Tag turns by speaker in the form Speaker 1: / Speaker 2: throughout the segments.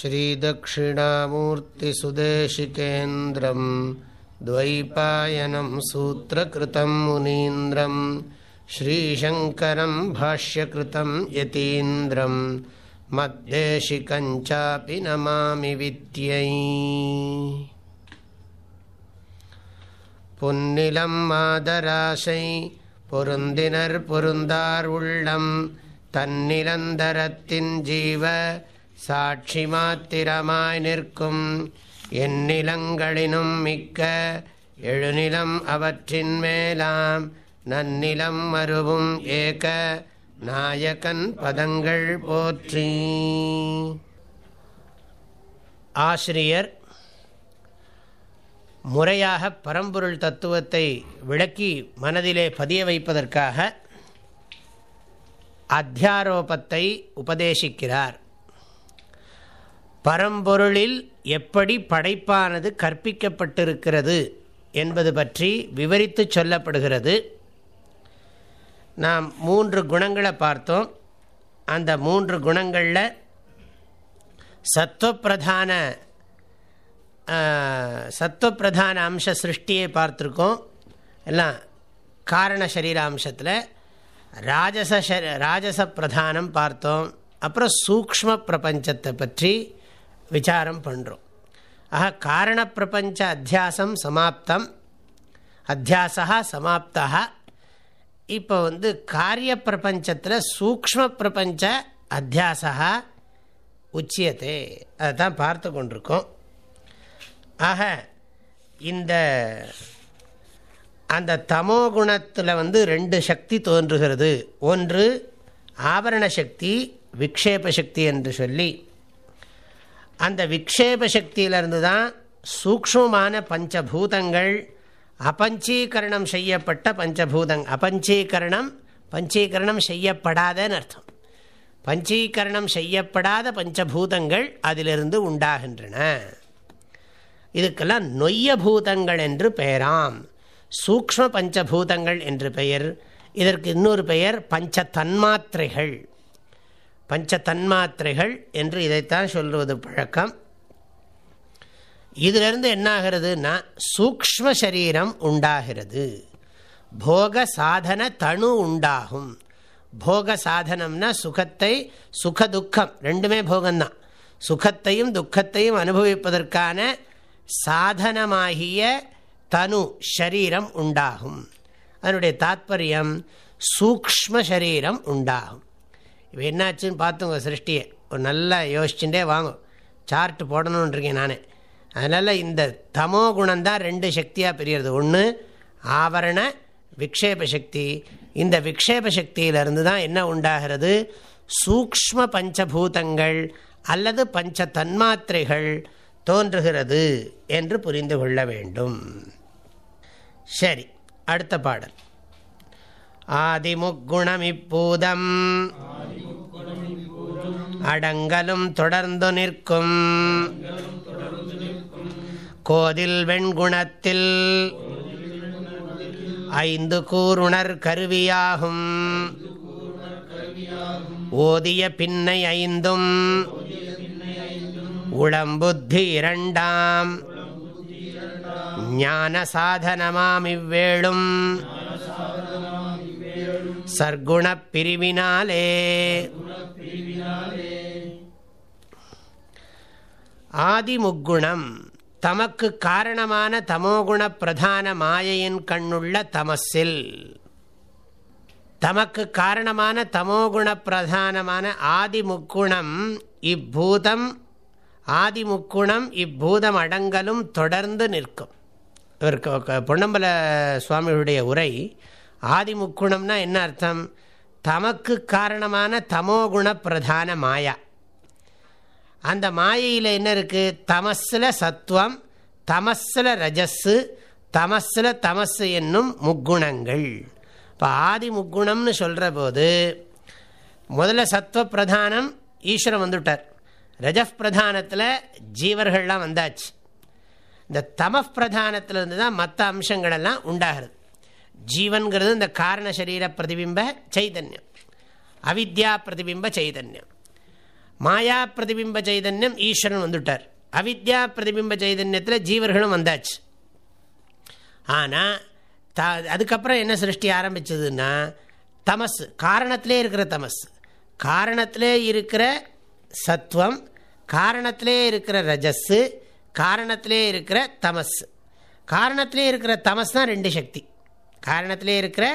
Speaker 1: श्रीदक्षिणामूर्तिसुदेशिकेन्द्रं द्वैपायनं सूत्रकृतं मुनीन्द्रं श्रीशङ्करं भाष्यकृतं यतीन्द्रं मद्देशिकञ्चापि नमामि विद्यै। पुन्निलं मादराशै पुरुन्दिनर्पुरुन्दारुणं तन्निरन्धरतिञ्जीव சாட்சி மாத்திரமாய் நிற்கும் எந்நிலங்களினும் மிக்க எழுநிலம் அவற்றின் மேலாம் நன்னிலம் மறுவும் ஏக நாயகன் பதங்கள் போற்றி. ஆசிரியர் முறையாக பரம்பொருள் தத்துவத்தை விளக்கி மனதிலே பதிய வைப்பதற்காக அத்தியாரோபத்தை உபதேசிக்கிறார். பரம்பொருளில் எப்படி படைப்பானது கற்பிக்கப்பட்டிருக்கிறது என்பது பற்றி விவரித்து சொல்லப்படுகிறது. நாம் மூன்று குணங்களை பார்த்தோம். அந்த மூன்று குணங்களில் சத்துவப்பிரதான சத்துவப்பிரதான அம்ச சிருஷ்டியை பார்த்துருக்கோம். எல்லாம் காரண சரீர அம்சத்தில் ராஜச ராஜச பிரதானம் பார்த்தோம். அப்புறம் சூக்ம பிரபஞ்சத்தை பற்றி விசாரம் பண்ணுறோம் ஆக காரண பிரபஞ்ச அத்தியாசம் சமாப்தம். அத்தியாசா சமாப்தா இப்போ வந்து காரிய பிரபஞ்சத்தில் சூக்ம பிரபஞ்ச அத்தியாசா உச்சியத்தை அதை தான் பார்த்து கொண்டிருக்கோம். ஆக இந்த அந்த தமோ குணத்தில் வந்து ரெண்டு சக்தி தோன்றுகிறது. ஒன்று ஆபரண சக்தி விக்ஷேப சக்தி என்று சொல்லி. அந்த விக்ஷேப சக்தியிலிருந்து தான் சூக்ஷமான பஞ்சபூதங்கள் அபஞ்சீகரணம் செய்யப்பட்ட பஞ்சபூதங் அபஞ்சீகரணம் பஞ்சீகரணம் செய்யப்படாதன்னு அர்த்தம். பஞ்சீகரணம் செய்யப்படாத பஞ்சபூதங்கள் அதிலிருந்து உண்டாகின்றன. இதுக்கெல்லாம் நொய்ய பூதங்கள் என்று பெயராம். சூக்ம பஞ்சபூதங்கள் என்று பெயர். இதற்கு இன்னொரு பெயர் பஞ்ச தன்மாத்திரைகள். பஞ்ச தன்மாத்திரைகள் என்று இதைத்தான் சொல்வது பழக்கம். இதிலிருந்து என்னாகிறதுனா சூக்ம சரீரம் உண்டாகிறது. போக சாதன தனு உண்டாகும். போக சாதனம்னா சுகத்தை சுக துக்கம் ரெண்டுமே போகம்தான் சுகத்தையும் துக்கத்தையும் அனுபவிப்பதற்கான சாதனமாகிய தனு ஷரீரம் உண்டாகும். அதனுடைய தாத்பரியம் சூக்ம சரீரம் உண்டாகும். இப்போ என்னாச்சுன்னு பார்த்துங்க சிருஷ்டியை. ஒரு நல்லா யோசிச்சுட்டே வாங்கும் சார்ட்டு போடணுன்றிருக்கேன் நான். அதனால் இந்த தமோ குணம்தான் ரெண்டு சக்தியாக பிரியறது. ஒன்று ஆவரண விக்ஷேப சக்தி. இந்த விக்ஷேப சக்தியிலிருந்து தான் என்ன உண்டாகிறது? சூக்ம பஞ்சபூதங்கள் அல்லது பஞ்ச தன்மாத்திரைகள் தோன்றுகிறது என்று புரிந்து கொள்ள வேண்டும். சரி அடுத்த பாடல். ஆதிமுக்குணமிப்பூதம். அடங்கலும் தொடர்ந்து நிற்கும். கோதில் வெண்குணத்தில் ஐந்து கூறுணர் கருவியாகும். ஓதிய பின்னை ஐந்தும் உளம்புத்தி இரண்டாம். ஞான சாதனமாம் இவ்வேளும். சர்க்குணப் பிரிவினாலே ஆதிமுக்குணம் தமக்கு காரணமான தமோகுண பிரதான மாயையின் கண்ணுள்ள தமசில். தமக்கு காரணமான தமோகுண பிரதானமான ஆதிமுக்குணம் இப்பூதம் ஆதிமுக்குணம் இப்பூதம் அடங்கலும் தொடர்ந்து நிற்கும். இவருக்கு பொன்னம்பல சுவாமிகளுடைய உரை ஆதி முக்குணம்னா என்ன அர்த்தம்? தமக்கு காரணமான தமோகுண பிரதான மாயா. அந்த மாயையில் என்ன இருக்குது தமஸில் சத்துவம் தமஸில் ரஜஸ்ஸு தமஸில் தமஸு என்னும் முக்குணங்கள். இப்போ ஆதி முக்குணம்னு சொல்கிற போது முதல்ல சத்துவ பிரதானம் ஈஸ்வரன் வந்துவிட்டார் ரஜப் பிரதானத்தில் ஜீவர்கள்லாம் வந்தாச்சு. இந்த தமப் பிரதானத்திலிருந்து தான் மற்ற அம்சங்களெல்லாம் உண்டாகிறது. ஜீவன்கிறது இந்த காரண சரீர பிரதிபிம்ப சைதன்யம். அவித்யா பிரதிபிம்ப சைதன்யம். மாயா பிரதிபிம்ப சைதன்யம் ஈஸ்வரன் வந்துட்டார். அவித்யா பிரதிபிம்ப சைதன்யத்தில் ஜீவர்களும் வந்தாச்சு. ஆனால் த அதுக்கப்புறம் என்ன சிருஷ்டி ஆரம்பிச்சதுன்னா தமஸ் காரணத்திலே இருக்கிற தமஸ். காரணத்திலே இருக்கிற சத்துவம் காரணத்திலே இருக்கிற ரஜஸ்ஸு காரணத்திலே இருக்கிற தமஸ். காரணத்திலே இருக்கிற தமஸ் தான் ரெண்டு சக்தி. காரணத்திலே இருக்கிற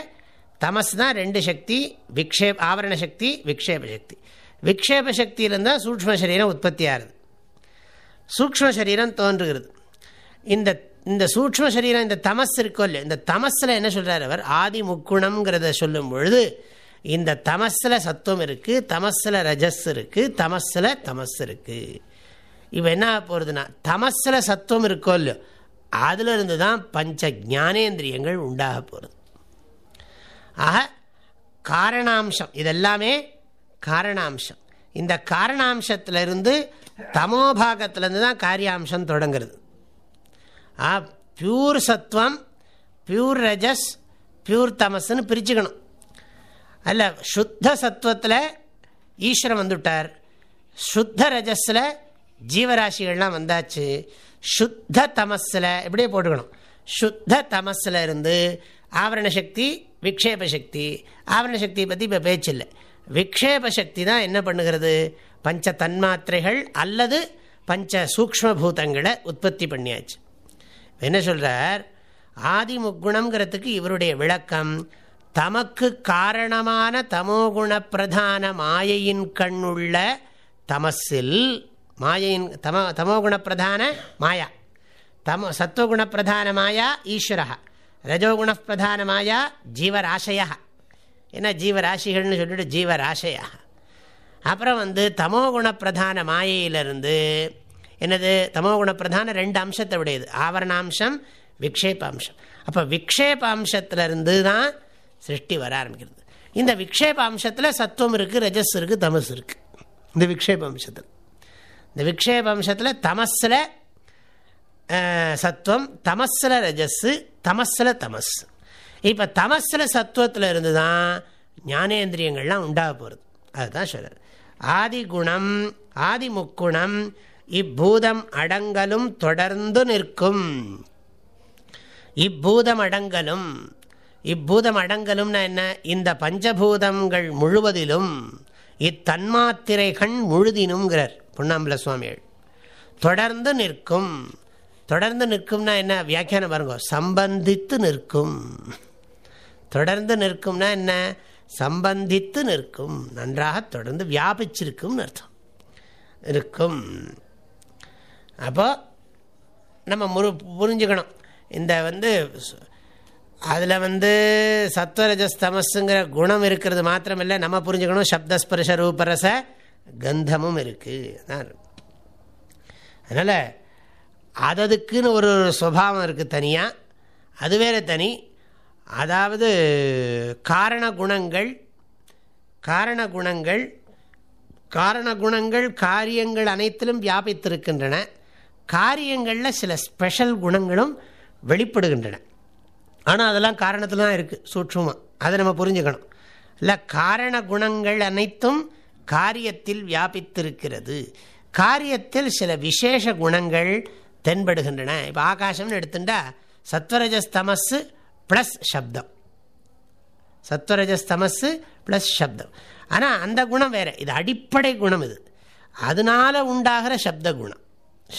Speaker 1: தமஸ் தான் ரெண்டு சக்தி விக்ஷேப் ஆவரண சக்தி விக்ஷேப சக்தி. விக்ஷேப சக்தியிலிருந்து சூக்ம சரீரம் உற்பத்தி ஆகுது. சூக்ம சரீரம் தோன்றுகிறது. இந்த இந்த சூக்ம சரீரம் இந்த தமஸ் இருக்கோ இல்லையோ இந்த தமஸில் என்ன சொல்கிறார் அவர்? ஆதி முக்குணம்ங்கிறத சொல்லும் பொழுது இந்த தமஸில் சத்துவம் இருக்குது தமஸில் ரஜஸ் இருக்குது தமஸில் தமஸ் இருக்குது இப்போ என்ன போகிறதுனா தமஸில் சத்துவம் இருக்கோ இல்லையோ அதில் இருந்து தான் பஞ்ச ஜானேந்திரியங்கள் உண்டாக போகிறது ஆக காரணாம்சம் இதெல்லாமே காரணாம்சம். இந்த காரணாம்சத்திலிருந்து தமோபாகத்திலேருந்து தான் காரியாம்சம் தொடங்குறது. ஆ பியூர் சத்வம் பியூர் ரஜஸ் பியூர் தமஸ்ன்னு பிரிச்சுக்கணும். அல்ல சுத்த சத்துவத்தில் ஈஸ்வரன் வந்துவிட்டார் சுத்த ரஜஸில் ஜீவராசிகள்லாம் வந்தாச்சு. சுத்த தமஸில் இப்படியே போட்டுக்கணும். சுத்த தமஸில் இருந்து ஆவரண சக்தி விக்ஷேப சக்தி. ஆவரண சக்தியை பற்றி இப்போ பேச்சு இல்லை. விக்ஷேப சக்தி தான் என்ன பண்ணுகிறது? பஞ்ச தன்மாத்திரைகள் அல்லது பஞ்ச சூக்ம பூதங்களை உற்பத்தி பண்ணியாச்சு. என்ன சொல்கிறார் ஆதிமுக்குணங்கிறதுக்கு இவருடைய விளக்கம் தமக்கு காரணமான தமோகுண பிரதான மாயையின் கண்ணுள்ள தமஸில் மாயையின் தம தமோகுணப்பிரதான மாயா. தமோ சத்துவகுணப்பிரதான பிரதான மாயா ஈஸ்வரா. ரஜோகுணப்பிரதான மாயா ஜீவராசயா. ஏன்னா ஜீவராசிகள்னு சொல்லிட்டு ஜீவராசையா. அப்புறம் வந்து தமோகுணப்பிரதான மாயையிலிருந்து என்னது? தமோகுணப்பிரதான ரெண்டு அம்சத்தை உடையது ஆவரணாம்சம் விக்ஷேபாம்சம். அப்போ விக்ஷேபாம்சத்திலிருந்து தான் சிருஷ்டி வர ஆரம்பிக்கிறது. இந்த விக்ஷேபாம்சத்தில் சத்துவம் இருக்குது ரஜஸ் இருக்குது தமஸ் இருக்குது இந்த விக்ஷேபாம்சத்தில். இந்த விக்ஷேபாம்சத்தில் தமஸில் சத்துவம் தமஸில் ரஜஸ்ஸு தமஸில் தமஸ். இப்போ தமஸில் சத்துவத்தில் இருந்து தான் ஞானேந்திரியங்கள்லாம் உண்டாக போகிறது அதுதான் சொல்கிறார் ஆதி குணம் ஆதி முக்குணம் இப்பூதம் அடங்கலும் தொடர்ந்து நிற்கும். இப்பூதம் அடங்கலும் இப்பூதம் அடங்கலும்னா என்ன? இந்த பஞ்சபூதங்கள் முழுவதிலும் இத்தன்மாத்திரைகள் முழுதினுங்கிறார். பொன்னாம்பல சுவாமிகள். தொடர்ந்து நிற்கும். தொடர்ந்து நிற்கும்னா என்ன? வியாக்கியானம் பாருங்க. சம்பந்தித்து நிற்கும். தொடர்ந்து நிற்கும்னா என்ன? சம்பந்தித்து நிற்கும். நன்றாக தொடர்ந்து வியாபிச்சிருக்கும்னு அர்த்தம். இருக்கும். அப்போ நம்ம முரு புரிஞ்சுக்கணும். இந்த வந்து அதில் வந்து சத்வரஜஸ்தமஸுங்கிற குணம் இருக்கிறது மாத்திரமில்லை. நம்ம புரிஞ்சுக்கணும். சப்தஸ்பர்ஷ ரூபரச கந்தமும் இருக்குது அதான் அதனால் அததுக்குன்னு ஒரு சுவாவம் இருக்குது தனியாக அது வேறு தனி. அதாவது காரண குணங்கள் காரண குணங்கள் காரண குணங்கள் காரியங்கள் அனைத்திலும் வியாபித்திருக்கின்றன. காரியங்களில் சில ஸ்பெஷல் குணங்களும் வெளிப்படுகின்றன. ஆனால் அதெல்லாம் காரணத்தில் தான் இருக்குது சூட்சமாக அதை நம்ம புரிஞ்சுக்கணும். இல்லை காரண குணங்கள் அனைத்தும் காரியத்தில் வியாபித்திருக்கிறது. காரியத்தில் சில விசேஷ குணங்கள் தென்படுகின்றன. இப்போ ஆகாசம்னு எடுத்துட்டா சத்வரஜஸ்தமஸு ப்ளஸ் சப்தம். சத்வரஜஸ்தமஸு ப்ளஸ் சப்தம். ஆனால் அந்த குணம் வேறு. இது அடிப்படை குணம் இது. அதனால் உண்டாகிற சப்த குணம்.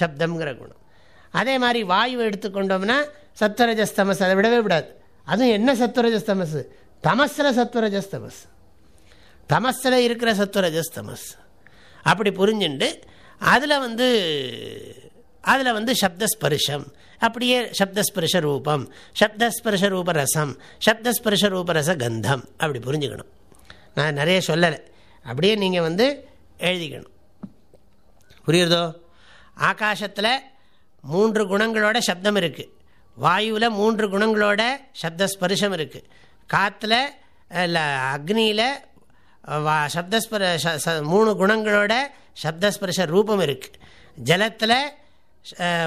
Speaker 1: சப்தங்கிற குணம். அதே மாதிரி வாயு எடுத்துக்கொண்டோம்னா சத்வரஜஸ்தமஸ் அதை விடவே விடாது அதுவும் என்ன சத்வரஜஸ்தமஸ் தமஸில் சத்வரஜஸ்தமஸ் தமஸில் இருக்கிற சத்வரஜஸ்தமஸ். அப்படி புரிஞ்சுண்டு அதில் வந்து அதில் வந்து சப்தஸ்பரிஷம் அப்படியே சப்தஸ்பரிஷ ரூபம் சப்தஸ்பரிஷ ரூப ரசம் சப்தஸ்பரிஷ ரூப ரச கந்தம் அப்படி புரிஞ்சுக்கணும். நான் நிறைய சொல்லலை. அப்படியே நீங்கள் வந்து எழுதிக்கணும். புரியுறதோ? ஆகாசத்தில் மூன்று குணங்களோட சப்தம் இருக்குது வாயுவில் மூன்று குணங்களோட சப்தஸ்பரிசம் இருக்குது காற்றுல இல்லை அக்னியில் வா சப்தஸ்பர மூணு குணங்களோட சப்தஸ்பர்ஷ ரூபம் இருக்குது ஜலத்தில்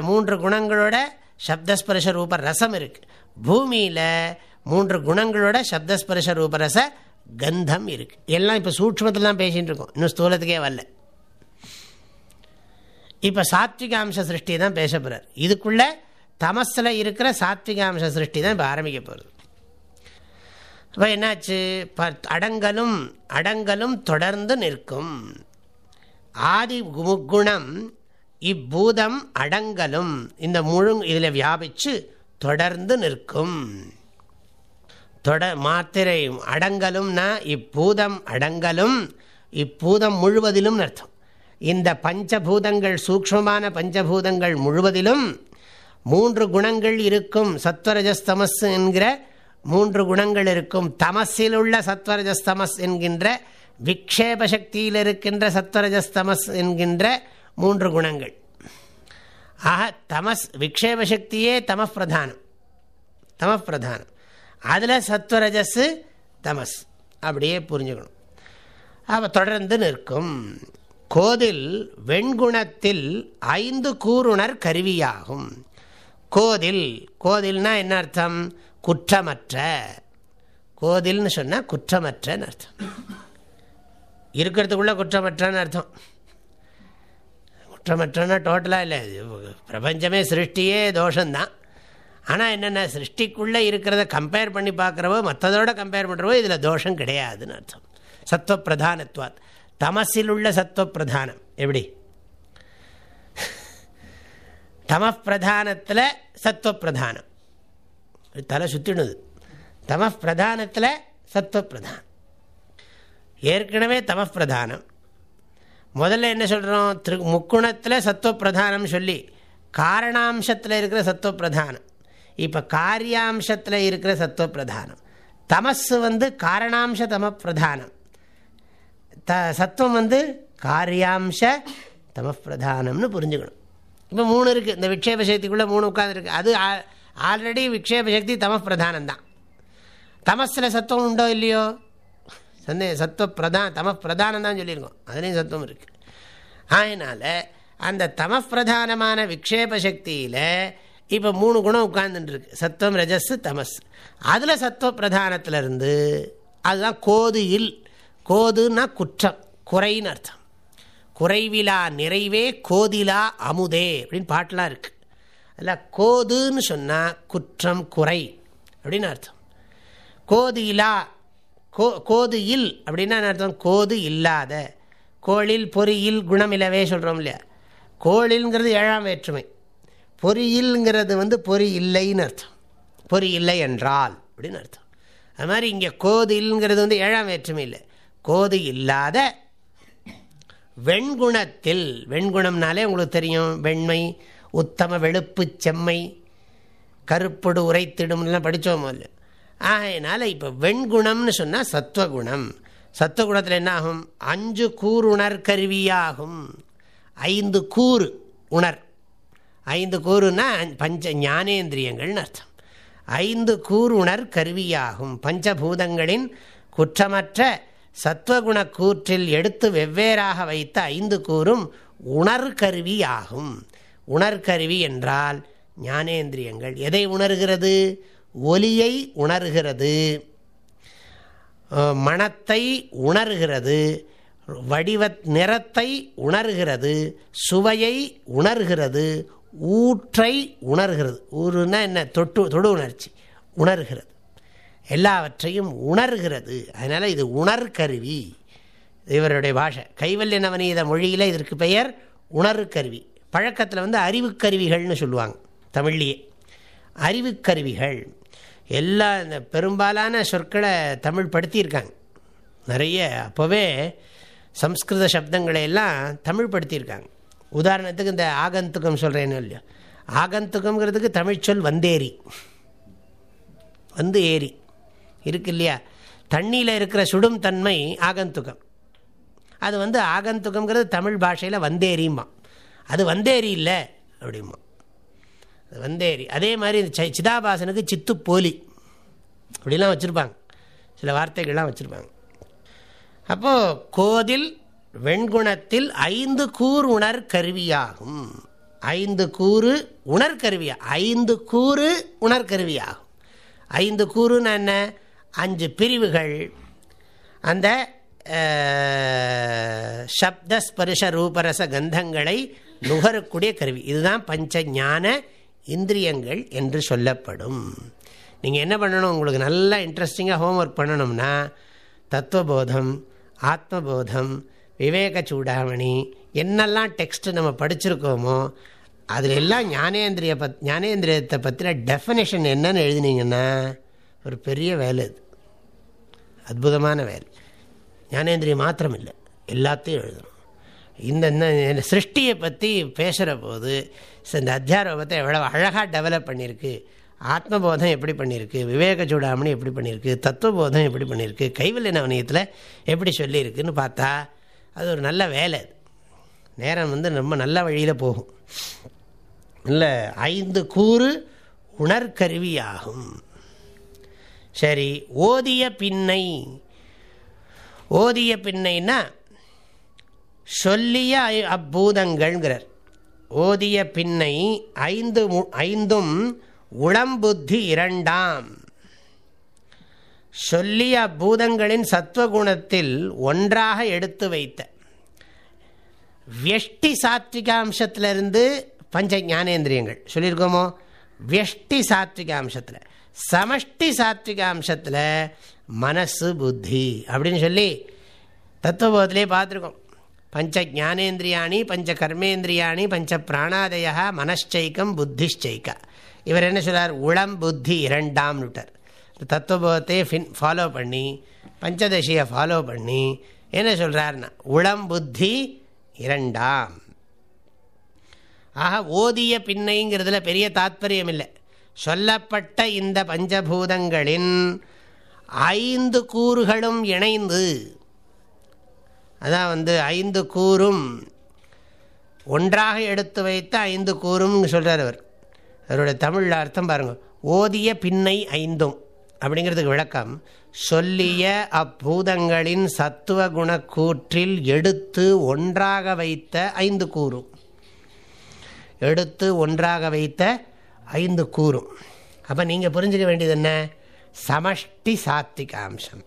Speaker 1: மூன்று குணங்களோட சப்தஸ்பர்ஷ ரூப ரசம் இருக்குது பூமியில் மூன்று குணங்களோட சப்தஸ்பர்ஷ ரூபரச கந்தம் இருக்குது எல்லாம் இப்போ சூட்சமத்தில் தான் பேசிகிட்டு இருக்கோம். இன்னும் ஸ்தூலத்துக்கே வரல. இப்போ சாத்விகாம்ச சிருஷ்டி தான் பேச போகிறார் இதுக்குள்ளே தமஸில் இருக்கிற சாத்விகாம்ச சிருஷ்டி தான் இப்போ ஆரம்பிக்க போகிறது இப்போ என்னாச்சு? அடங்கலும் அடங்கலும் தொடர்ந்து நிற்கும். ஆதி முக்குணம் இப்பூதம் அடங்கலும் இந்த முழு இதில் வியாபித்து தொடர்ந்து நிற்கும். தொட மாத்திரை அடங்கலும்னா இப்பூதம் அடங்கலும் இப்பூதம் முழுவதிலும் அர்த்தம். இந்த பஞ்சபூதங்கள் சூக்மமான பஞ்சபூதங்கள் முழுவதிலும் மூன்று குணங்கள் இருக்கும் சத்வரஜஸ்தமஸ் என்கிற மூன்று குணங்கள் இருக்கும். தமஸில் உள்ள சத்வரஜஸ்தமஸ் என்கின்ற விக்ஷேப சக்தியில் இருக்கின்ற சத்வரஜஸ்தமஸ் என்கின்ற மூன்று குணங்கள். ஆக தமஸ் விக்ஷேப சக்தியே தமப்பிரதானம். தமப்பிரதானம். அதில் சத்வரஜஸ் தமஸ். அப்படியே புரிஞ்சுக்கணும். அவ தொடர்ந்து நிற்கும். கோதில் வெண்குணத்தில் ஐந்து கூறுணர் கருவியாகும். கோதில் கோதில்னா என்ன அர்த்தம்? குற்றமற்ற கோதில்னு சொன்னால் குற்றமற்றன்னு அர்த்தம். இருக்கிறதுக்குள்ள குற்றமற்றன்னு அர்த்தம். குற்றமற்றன்னா டோட்டலாக இல்லை பிரபஞ்சமே சிருஷ்டியே தோஷந்தான் ஆனால் என்னென்ன சிருஷ்டிக்குள்ளே இருக்கிறத கம்பேர் பண்ணி பார்க்குறவோ மற்றதோட கம்பேர் பண்ணுறவோ இதில் தோஷம் கிடையாதுன்னு அர்த்தம். சத்துவ பிரதானத்துவாத் தமசில் உள்ள சத்துவ பிரதானம் எப்படி? தமப்பிரதானத்தில் சத்துவப்பிரதானம் தலை சுற்றிடுது தமப்பிரதானத்தில் சத்துவப்பிரதானம். ஏற்கனவே தமப்பிரதானம் முதல்ல என்ன சொல்கிறோம் திரு முக்குணத்தில் சத்துவப்பிரதானம் சொல்லி காரணாம்சத்தில் இருக்கிற சத்துவப்பிரதானம். இப்போ காரியாம்சத்தில் இருக்கிற சத்துவப்பிரதானம். தமஸு வந்து காரணாம்ச தம பிரதானம் த சத்துவம் வந்து காரியாம்ச தம பிரதானம்னு புரிஞ்சுக்கணும். இப்போ மூணு இருக்குது இந்த விக்ஷேப சக்திக்குள்ளே மூணு உட்காந்துருக்கு அது ஆல்ரெடி விக்ஷேப சக்தி தம பிரதானந்தான் தமஸில் சத்துவம் உண்டோ இல்லையோ சந்தே சத்துவ பிரதான் தம பிரதானம் தான் சொல்லியிருக்கோம் அதுலேயும் சத்துவம் இருக்குது அதனால் அந்த தம பிரதானமான விக்ஷேப சக்தியில் இப்போ மூணு குணம் உட்கார்ந்துட்டுருக்கு சத்துவம் ரஜஸ் தமஸ் அதில் சத்துவ பிரதானத்திலிருந்து அதுதான் கோது இல் கோதுன்னா குற்றம் குறைன்னு அர்த்தம் குறைவிலா நிறைவே கோதிலா அமுதே அப்படின்னு பாட்டெலாம் இருக்குது அதில் கோதுன்னு சொன்னால் குற்றம் குறை அப்படின்னு அர்த்தம். கோது இலா கோ கோது இல் அப்படின்னா அர்த்தம்? கோது இல்லாத. கோளில் பொறியில் குணமில்லவே சொல்கிறோம் இல்லையா? கோளில்ங்கிறது ஏழாம் வேற்றுமை. பொறியில்ங்கிறது வந்து பொறி இல்லைன்னு அர்த்தம். பொறி இல்லை என்றால் அப்படின்னு அர்த்தம். அது மாதிரி இங்கே கோது இல்ங்கிறது வந்து ஏழாம் வேற்றுமை இல்லை. கோது இல்லாத வெண்குணத்தில் வெண்குணம்னாலே உங்களுக்கு தெரியும் வெண்மை உத்தம வெளுப்பு செம்மை கருப்பொடு உரைத்திடும்லாம் படித்தோம் இல்லை ஆகையினால இப்போ வெண்குணம்னு சொன்னால் சத்வகுணம். சத்துவகுணத்தில் என்ன ஆகும் அஞ்சு கூறுணர் கருவியாகும். ஐந்து கூறு உணர். ஐந்து கூறுனா பஞ்ச ஞானேந்திரியங்கள்னு அர்த்தம். ஐந்து கூறுணர் கருவியாகும். பஞ்சபூதங்களின் குற்றமற்ற சத்வகுண கூற்றில் எடுத்து வெவ்வேறாக வைத்த ஐந்து கூறும் உணர்கருவியாகும் உணர்கருவி என்றால் ஞானேந்திரியங்கள். எதை உணர்கிறது? ஒலியை உணர்கிறது. மனத்தை உணர்கிறது. வடிவ நிறத்தை உணர்கிறது. சுவையை உணர்கிறது. ஊற்றை உணர்கிறது. ஊருன்னா என்ன? தொட்டு தொடு உணர்ச்சி. உணர்கிறது. எல்லாவற்றையும் உணர்கிறது. அதனால் இது உணர்கருவி. இவருடைய பாஷை. கைவல்ய நவநீத மொழியில் இதற்கு பெயர் உணர்கருவி. பழக்கத்தில் வந்து அறிவுக்கருவிகள்னு சொல்லுவாங்க தமிழ்லேயே. அறிவுக்கருவிகள். எல்லா இந்த பெரும்பாலான சொற்களை தமிழ் படுத்தியிருக்காங்க. நிறைய அப்போவே சம்ஸ்கிருத சப்தங்களை எல்லாம் தமிழ் படுத்தியிருக்காங்க. உதாரணத்துக்கு இந்த ஆகந்துக்கம் சொல்கிறேன்னு இல்லையோ? ஆகந்துக்கம்ங்கிறதுக்கு தமிழ்ச்சொல் வந்தேரி வந்து ஏரி இருக்கு இல்லையா? தண்ணியில் இருக்கிற சுடும் தன்மை ஆகந்துக்கம் அது வந்து ஆகந்துக்கம்ங்கிறது தமிழ் பாஷையில் வந்தேரியுமா அது வந்தேரி இல்லை அப்படிமா அது வந்தேரி. அதே மாதிரி இந்த சிதாபாசனுக்கு சித்து போலி. அப்படிலாம் வச்சுருப்பாங்க. சில வார்த்தைகள்லாம் வச்சுருப்பாங்க. அப்போது கோதில் வெண்குணத்தில் ஐந்து கூறு உணர் கருவியாகும் ஐந்து கூறு உணர்கருவியா ஐந்து கூறு உணர்கருவியாகும். ஐந்து கூறுன்னு என்ன? அஞ்சு பிரிவுகள். அந்த சப்தஸ்பரிச ரூபரச கந்தங்களை நுகரக்கூடிய கருவி. இதுதான் பஞ்ச ஞான இந்திரியங்கள் என்று சொல்லப்படும். நீங்கள் என்ன பண்ணணும்? உங்களுக்கு நல்லா இன்ட்ரெஸ்டிங்காக ஹோம்ஒர்க் பண்ணணும்னா தத்துவபோதம் ஆத்மபோதம் விவேக சூடாமணி என்னெல்லாம் டெக்ஸ்ட்டு நம்ம படிச்சிருக்கோமோ அதில் எல்லாம் ஞானேந்திரிய பத் ஞானேந்திரியத்தை பற்றின டெஃபனேஷன் என்னன்னு எழுதினீங்கன்னா ஒரு பெரிய வேலை இது அற்புதமான வேலை. ஞானேந்திரியம் மாத்திரம் இல்லை எல்லாத்தையும் எழுதணும். இந்த இந்த சிருஷ்டியை பற்றி பேசுகிற போது இந்த அத்தியாரோபத்தை எவ்வளோ அழகாக டெவலப் பண்ணியிருக்கு. ஆத்மபோதம் எப்படி பண்ணியிருக்கு? விவேக சூடாமணி எப்படி பண்ணியிருக்கு? தத்துவபோதம் எப்படி பண்ணியிருக்கு? கைவில்லை நவனியத்தில் எப்படி சொல்லியிருக்குன்னு பார்த்தா அது ஒரு நல்ல வேலை நேரம் வந்து ரொம்ப நல்ல வழியில் போகும். இல்லை ஐந்து கூறு உணர்கருவியாகும். சரி ஓதிய பின்னை. ஓதிய பின்னைன்னா சொல்லிய அப்பூதங்கள்ங்கிறார் ஓதிய பின்னை ஐந்து ஐந்தும் உளம்புத்தி இரண்டாம். சொல்லிய பூதங்களின் சத்வகுணத்தில் ஒன்றாக எடுத்து வைத்த. வியஷ்டி சாத்விகாம்சத்திலிருந்து பஞ்ச ஞானேந்திரியங்கள். சொல்லியிருக்கோமோ? வியஷ்டி சாத்விகாம்சத்தில் சமஷ்டி சாத்விகாம்சத்தில் மனசு புத்தி அப்படின்னு சொல்லி தத்துவபோதத்திலே பார்த்துருக்கோம். பஞ்ச ஜானேந்திரியாணி பஞ்ச கர்மேந்திரியாணி பஞ்ச பிராணாதயா மனశ్చைக்கம் புத்திஷ்சைக்கா. இவர் என்ன சொல்கிறார் உளம் புத்தி இரண்டாம் விட்டார் தத்துவபோதத்தை ஃபின் ஃபாலோ பண்ணி பஞ்சதசியை ஃபாலோ பண்ணி என்ன சொல்கிறார்னா உளம் புத்தி இரண்டாம். ஆக ஓதிய பின்னைங்கிறதுல பெரிய தாத்பரியம் இல்லை. சொல்லப்பட்ட இந்த பஞ்சபூதங்களின் ஐந்து கூறுகளும் இணைந்து அதான் வந்து ஐந்து கூறும் ஒன்றாக எடுத்து வைத்த ஐந்து கூறும் சொல்கிறார் அவர். அவருடைய தமிழில் அர்த்தம் பாருங்கள் ஓதிய பின்னை ஐந்தும். அப்படிங்கிறதுக்கு விளக்கம். சொல்லிய அப்பூதங்களின் சத்துவ குணக்கூற்றில் எடுத்து ஒன்றாக வைத்த ஐந்து கூறும். எடுத்து ஒன்றாக வைத்த ஐந்து கூறும். அப்போ நீங்கள் புரிஞ்சுக்க வேண்டியது என்ன? சமஷ்டி சாத்திக அம்சம்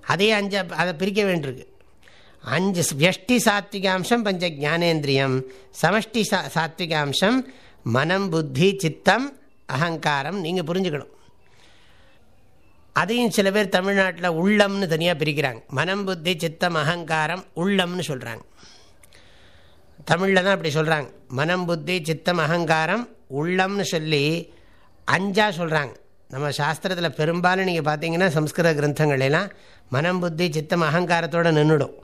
Speaker 1: அதே அஞ்சு அதை பிரிக்க வேண்டியிருக்கு. அஞ்சு வியஷ்டி சாத்விகாம்சம் பஞ்ச ஜானேந்திரியம் சமஷ்டி சா சாத்விகாம்சம் மனம் புத்தி சித்தம் அகங்காரம். நீங்கள் புரிஞ்சுக்கணும். அதையும் சில பேர் தமிழ்நாட்டில் உள்ளம்னு தனியாக பிரிக்கிறாங்க. மனம் புத்தி சித்தம் அகங்காரம் உள்ளம்னு சொல்கிறாங்க தமிழில் தான் அப்படி சொல்கிறாங்க மனம் புத்தி சித்தம் அகங்காரம் உள்ளம்னு சொல்லி அஞ்சாக சொல்கிறாங்க நம்ம சாஸ்திரத்தில் பெரும்பாலும் நீங்கள் பார்த்தீங்கன்னா சம்ஸ்கிருத கிரந்தங்கள்லாம் மனம் புத்தி சித்தம் அகங்காரத்தோடு நின்றுடும்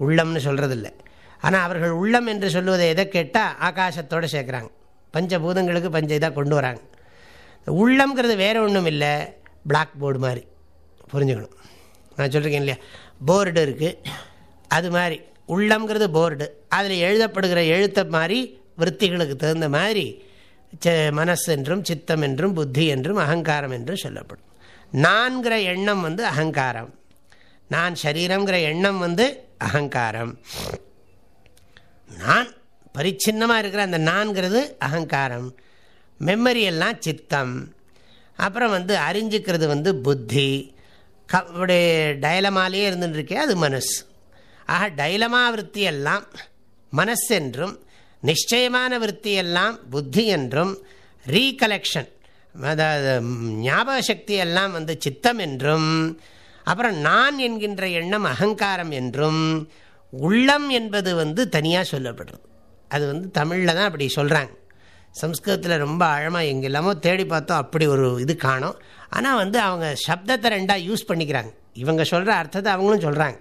Speaker 1: உள்ளம்னு சொல்கிறதில்ல ஆனால் அவர்கள் உள்ளம் என்று சொல்லுவதை எதை கேட்டால் ஆகாசத்தோடு சேர்க்குறாங்க. பஞ்சபூதங்களுக்கு பஞ்ச இதாக கொண்டு வராங்க. உள்ளம்ங்கிறது வேறு ஒன்றும் இல்லை. பிளாக் போர்டு மாதிரி. புரிஞ்சுக்கணும். நான் சொல்லியிருக்கேன் இல்லையா? போர்டு இருக்குது அது மாதிரி. உள்ளம்ங்கிறது போர்டு அதில் எழுதப்படுகிற எழுத்த மாதிரி விற்த்திகளுக்கு தகுந்த மாதிரி மனசு என்றும் சித்தம் என்றும் புத்தி என்றும் அகங்காரம் என்றும் சொல்லப்படும். நான்கிற எண்ணம் வந்து அகங்காரம். நான் சரீரங்கிற எண்ணம் வந்து அகங்காரம். நான் பரிச்சின்னமாக இருக்கிற அந்த நான்கிறது அகங்காரம். மெமரி எல்லாம் சித்தம். அப்புறம் வந்து அறிஞ்சிக்கிறது வந்து புத்தி. க டயலமாலேயே இருந்துட்டுருக்கே அது மனசு. ஆக டைலமா விற்பி எல்லாம் மனசென்றும் நிச்சயமான விற்பி எல்லாம் புத்தி என்றும் ரீகலெக்ஷன் அதாவது ஞாபக சக்தி எல்லாம் வந்து சித்தம் என்றும் அப்புறம் நான் என்கின்ற எண்ணம் அகங்காரம் என்றும் உள்ளம் என்பது வந்து தனியாக சொல்லப்படுறது. அது வந்து தமிழில் தான் அப்படி சொல்கிறாங்க சம்ஸ்கிருதத்தில் ரொம்ப ஆழமாக எங்கெல்லாமோ தேடி பார்த்தோம் அப்படி ஒரு இது காணும். ஆனால் வந்து அவங்க சப்தத்தை ரெண்டாக யூஸ் பண்ணிக்கிறாங்க. இவங்க சொல்கிற அர்த்தத்தை அவங்களும் சொல்கிறாங்க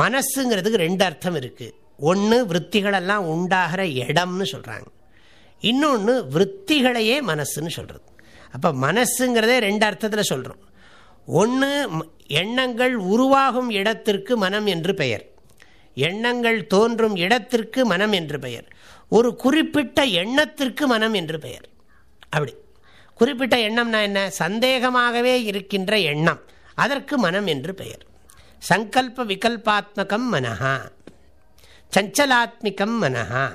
Speaker 1: மனசுங்கிறதுக்கு ரெண்டு அர்த்தம் இருக்குது ஒன்று விற்த்திகளெல்லாம் உண்டாகிற இடம்னு சொல்கிறாங்க இன்னொன்று விற்த்திகளையே மனசுன்னு சொல்கிறது அப்போ மனசுங்கிறதே ரெண்டு அர்த்தத்தில் சொல்கிறோம் ஒன்று எண்ணங்கள் உருவாகும் இடத்திற்கு மனம் என்று பெயர். எண்ணங்கள் தோன்றும் இடத்திற்கு மனம் என்று பெயர். ஒரு குறிப்பிட்ட எண்ணத்திற்கு மனம் என்று பெயர். அப்படி. குறிப்பிட்ட எண்ணம்னா என்ன? சந்தேகமாகவே இருக்கின்ற எண்ணம். அதற்கு மனம் என்று பெயர். சங்கல்ப விகல்பாத்மகம் மனஹா. சஞ்சலாத்மிகம் மனஹா.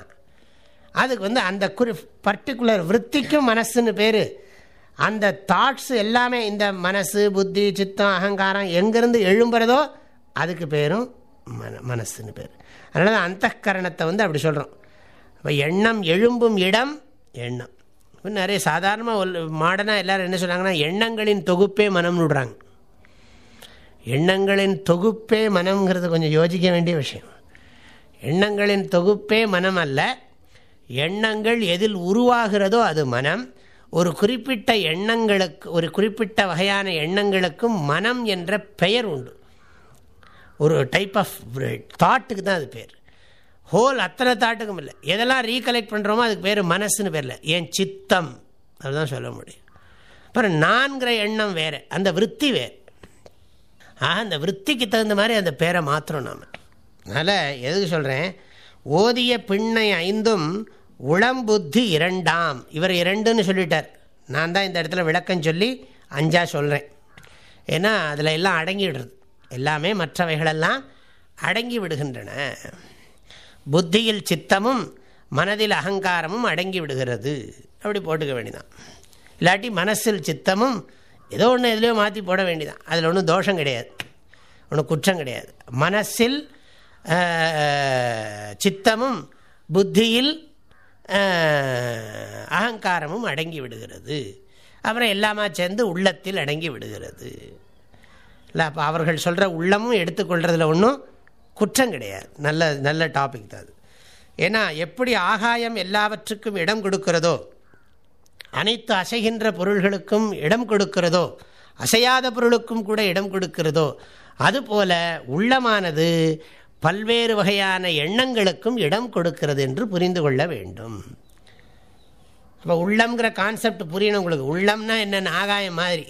Speaker 1: அதுக்கு வந்து அந்த குறி பர்டிகுலர் விற்த்திக்கும் மனசுன்னு பேர் அந்த தாட்ஸ் எல்லாமே இந்த மனசு புத்தி சித்தம் அகங்காரம் எங்கேருந்து எழும்புறதோ அதுக்கு பேரும் மன மனசுன்னு பேர். அதனால தான் அந்த கரணத்தை வந்து அப்படி சொல்கிறோம் இப்போ எண்ணம் எழும்பும் இடம் எண்ணம். இப்போ நிறைய சாதாரணமாக மாடனாக எல்லோரும் என்ன சொல்கிறாங்கன்னா எண்ணங்களின் தொகுப்பே மனம்னு விடுறாங்க. எண்ணங்களின் தொகுப்பே மனம்ங்கிறது கொஞ்சம் யோசிக்க வேண்டிய விஷயம். எண்ணங்களின் தொகுப்பே மனம் அல்ல. எண்ணங்கள் எதில் உருவாகிறதோ அது மனம். ஒரு குறிப்பிட்ட எண்ணங்களுக்கு ஒரு குறிப்பிட்ட வகையான எண்ணங்களுக்கும் மனம் என்ற பெயர் உண்டு. ஒரு டைப் ஆஃப் தாட்டுக்கு தான் அது பேர். ஹோல் அத்தனை தாட்டுக்கும் இல்லை. எதெல்லாம் ரீகலெக்ட் பண்ணுறோமோ அதுக்கு பேர் மனசுன்னு பேரில். ஏன் சித்தம்? அதுதான் சொல்ல முடியும். அப்புறம் நான்கிற எண்ணம் வேறு. அந்த விற்பி வேறு. ஆக அந்த விற்பிக்கு தகுந்த மாதிரி அந்த பேரை மாற்றுறோம் நாம். அதனால் எதுக்கு சொல்கிறேன் ஓதிய பின்னை ஐந்தும் உளம்புத்தி இரண்டாம். இவர் இரண்டுன்னு சொல்லிட்டார். நான் தான் இந்த இடத்துல விளக்கம் சொல்லி அஞ்சா சொல்கிறேன் ஏன்னா அதில் எல்லாம் அடங்கிடுறது எல்லாமே மற்றவைகளெல்லாம் அடங்கி விடுகின்றன. புத்தியில் சித்தமும் மனதில் அகங்காரமும் அடங்கி விடுகிறது. அப்படி போட்டுக்க வேண்டிதான். இல்லாட்டி மனசில் சித்தமும் ஏதோ ஒன்று எதுலேயோ மாற்றி போட வேண்டிதான். அதில் ஒன்றும் தோஷம் கிடையாது. ஒன்றும் குற்றம் கிடையாது. மனசில் சித்தமும் புத்தியில் அகங்காரமும் அடங்கி விடுகிறது. அப்புறம் எல்லாமா சேர்ந்து உள்ளத்தில் அடங்கி விடுகிறது. இல்லை அப்போ அவர்கள் சொல்கிற உள்ளமும் எடுத்துக்கொள்கிறதுல ஒன்றும் குற்றம் கிடையாது. நல்ல நல்ல டாபிக் தான் அது. ஏன்னா எப்படி ஆகாயம் எல்லாவற்றுக்கும் இடம் கொடுக்கிறதோ அனைத்து அசைகின்ற பொருள்களுக்கும் இடம் கொடுக்கிறதோ அசையாத பொருளுக்கும் கூட இடம் கொடுக்கிறதோ அதுபோல உள்ளமானது பல்வேறு வகையான எண்ணங்களுக்கும் இடம் கொடுக்கிறது என்று புரிந்து கொள்ள வேண்டும். அப்போ உள்ளம்ங்கிற கான்செப்ட் புரியணும் உங்களுக்கு. உள்ளம்னா என்னென்ன? ஆகாயம் மாதிரி.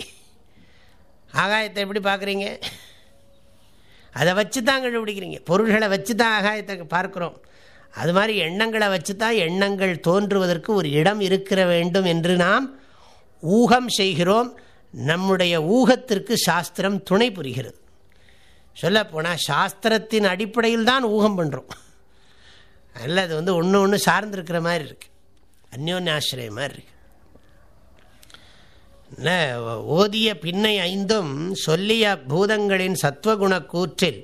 Speaker 1: ஆகாயத்தை எப்படி பார்க்குறீங்க? அதை வச்சு தான் கண்டுபிடிக்கிறீங்க. பொருள்களை வச்சு தான் ஆகாயத்தை பார்க்குறோம். அது மாதிரி எண்ணங்களை வச்சு தான் எண்ணங்கள் தோன்றுவதற்கு ஒரு இடம் இருக்கிற வேண்டும் என்று நாம் ஊகம் செய்கிறோம். நம்முடைய ஊகத்திற்கு சாஸ்திரம் துணை புரிகிறது. சொல்லப்போனால் சாஸ்திரத்தின் அடிப்படையில் தான் ஊகம் பண்ணுறோம் அதில் அது வந்து ஒன்று ஒன்று சார்ந்திருக்கிற மாதிரி இருக்குது அந்யோன்யாசிரியம் மாதிரி இருக்குது ஓதிய பின்னை ஐந்தும் சொல்லிய பூதங்களின் சத்வகுண கூற்றில்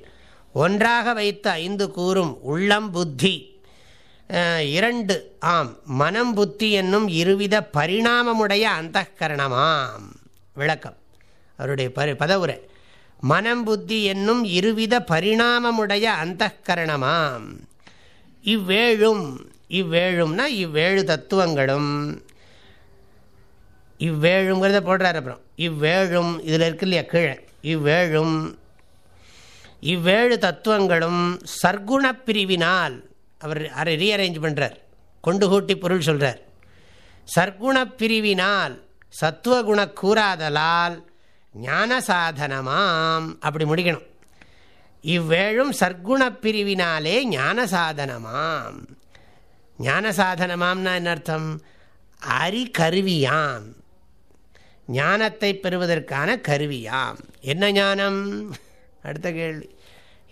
Speaker 1: ஒன்றாக வைத்த ஐந்து கூறும் உள்ளம் புத்தி இரண்டு ஆம் மனம் புத்தி என்னும் இருவித பரிணாமமுடைய அந்த கரணமாம் விளக்கம். அவருடைய பரி பதவுரை. மனம் புத்தி என்னும் இருவித பரிணாமமுடைய அந்த கரணமாம் இவ்வேழும் இவ்வேழும்னா இவ்வேழு தத்துவங்களும். இவ்வேழுங்கிறத போடுறாரு அப்புறம். இவ்வேழும் இதில் இருக்கு இல்லையா கீழே. இவ்வேழும் இவ்வேழு தத்துவங்களும் சர்க்குண பிரிவினால் அவர் அதை ரீஅரேஞ்ச் பண்ணுறார் கொண்டு கூட்டி பொருள் சொல்கிறார் சர்க்குண பிரிவினால் சத்துவகுண கூறாதலால் ஞான சாதனமாம் அப்படி முடிக்கணும். இவ்வேழும் சர்க்குண பிரிவினாலே ஞான சாதனமாம் ஞான சாதனமாம்னா என்ன அர்த்தம்? அரி கருவியாம் ஞானத்தை பெறுவதற்கான கருவியாம். என்ன ஞானம்? அடுத்த கேள்வி.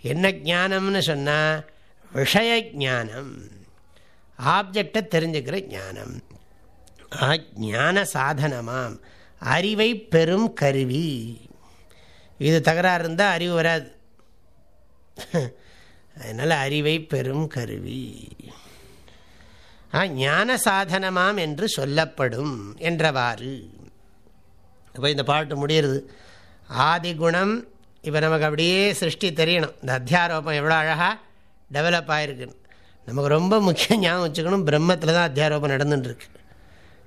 Speaker 1: என்ன ஞானம்னு சொன்னால் விஷய ஜானம் ஆப்ஜெக்டை தெரிஞ்சுக்கிற ஞானம். ஞான சாதனமாம் அறிவை பெரும் கருவி. இது தகராறு இருந்தால் அறிவு வராது. அதனால் அறிவை பெரும் கருவி. ஞான சாதனமாம் என்று சொல்லப்படும் என்றவாறு. இப்போ இந்த பாட்டு முடிகிறது ஆதிகுணம் இப்போ நமக்கு அப்படியே சிருஷ்டி தெரியணும். இந்த அத்தியாரோபம் எவ்வளோ அழகாக டெவலப் ஆகிருக்குன்னு நமக்கு ரொம்ப முக்கியம் ஞாபகம் வச்சுக்கணும். பிரம்மத்தில் தான் அத்தியாரோபம் நடந்துட்டுருக்கு.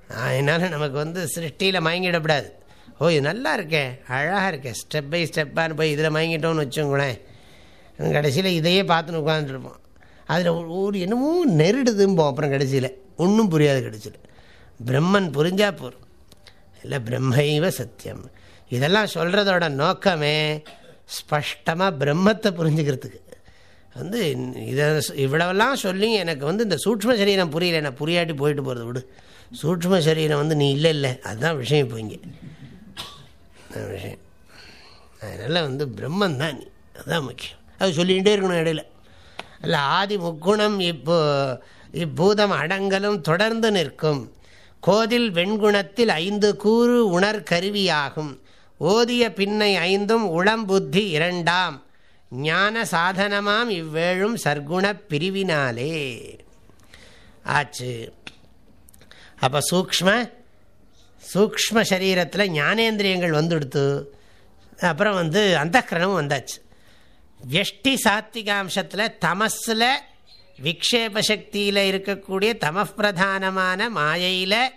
Speaker 1: அதனால் நமக்கு வந்து சிருஷ்டியில் மயங்கிடக்கூடாது ஓ இது நல்லா இருக்கேன் அழகாக இருக்கேன் ஸ்டெப் பை ஸ்டெப்பான்னு போய் இதில் மயங்கிட்டோன்னு வச்சுங்களேன் கடைசியில் இதையே பார்த்துன்னு உட்காந்துருப்போம் அதில் ஒரு என்னமோ நெருடுதும்போம் அப்புறம் கடைசியில். ஒன்றும் புரியாது கடைசியில். பிரம்மன் புரிஞ்சால் போகிறோம் இல்லை பிரம்மைவ சத்தியம். இதெல்லாம் சொல்கிறதோட நோக்கமே ஸ்பஷ்டமாக பிரம்மத்தை புரிஞ்சுக்கிறதுக்கு. வந்து இதை இவ்வளவெல்லாம் சொல்லி எனக்கு வந்து இந்த சூட்ச சரீரம் புரியல. நான் புரியாட்டி போயிட்டு போகிறது விடு. சூட்ச்ம சரீரம் வந்து நீ இல்லை இல்லை. அதுதான் விஷயம் இப்போ இங்கே. விஷயம். அதனால் வந்து பிரம்மன் தான் நீ. அதுதான் முக்கியம். அது சொல்லிகிட்டே இருக்கணும் இடையில. அல்ல ஆதி முக்குணம் இப்போ இப்பூதம் அடங்கலும் தொடர்ந்து நிற்கும். கோதில் வெண்குணத்தில் ஐந்து கூறு உணர் கருவியாகும். ஓதிய பின்னை ஐந்தும் உளம் புத்தி இரண்டாம். ஞான சாதனமாம் இவ்வேழும் சர்க்குண பிரிவினாலே. ஆச்சு. அப்போ சூக்ம சூக்ம சரீரத்தில் ஞானேந்திரியங்கள் வந்துடுத்து அப்புறம் வந்து அந்தக்கரணமும் வந்தாச்சு. வெஷ்டி சாத்விகாம்சத்தில் தமஸில் விக்ஷேப சக்தியில் இருக்கக்கூடிய தமப்பிரதானமான மாயையில்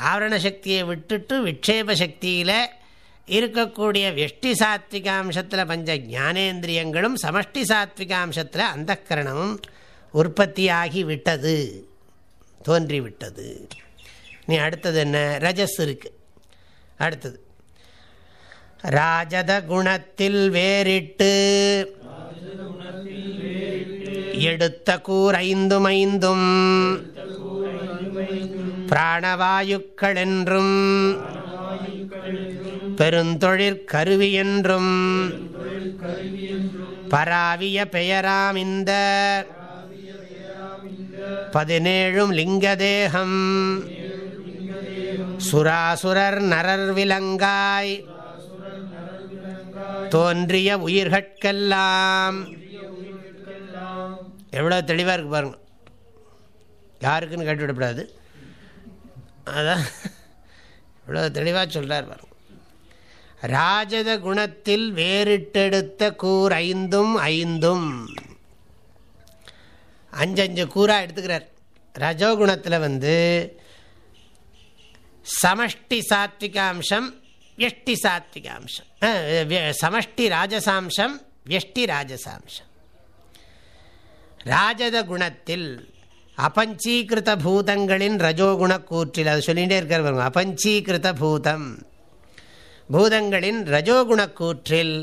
Speaker 1: ஆவரண சக்தியை விட்டுட்டு விக்ஷேப சக்தியில் இருக்கக்கூடிய வெஷ்டி சாத்விகாம்சத்தில் பஞ்ச ஞானேந்திரியங்களும் சமஷ்டி சாத்விகாம்சத்தில் அந்தக்கரணமும் உற்பத்தியாகி விட்டது. தோன்றிவிட்டது. நீ அடுத்தது என்ன? ரஜஸ் இருக்கு. அடுத்தது. ராஜத குணத்தில் வேறிட்டு எடுத்த கூர் ஐந்தும் ஐந்தும் பிராணவாயுக்கள் என்றும் பெருந்தொழிற்கருவி என்றும் பராவிய பெயராம் இந்த பதினேழும் லிங்கதேகம். சுராசுரர் நரர் விலங்காய். தோன்றிய உயிர்கட்கெல்லாம். எவ்வளோ தெளிவாக இருக்கு பாருங்க. யாருக்குன்னு கேட்டுவிடக்கூடாது அதான் இவ்வளோ தெளிவாக சொல்கிறார் பாருங்க. ராஜத குணத்தில் வேறிட்டெடுத்த கூர் ஐந்தும் ஐந்தும். அஞ்சஞ்சு கூறாக எடுத்துக்கிறார். ரஜோகுணத்தில் வந்து சமஷ்டி சாத்விகாம்சம் வியஷ்டி சாத்விகாம்சம். சமஷ்டி ராஜசாம்சம் வியஷ்டி ராஜசாம்சம். ராஜத குணத்தில் அபஞ்சீகிருத பூதங்களின் ரஜோகுண கூற்றில் அது சொல்லிகிட்டே இருக்கிற அபஞ்சீகிருத பூதம். பூதங்களின் ரஜோகுண கூற்றில்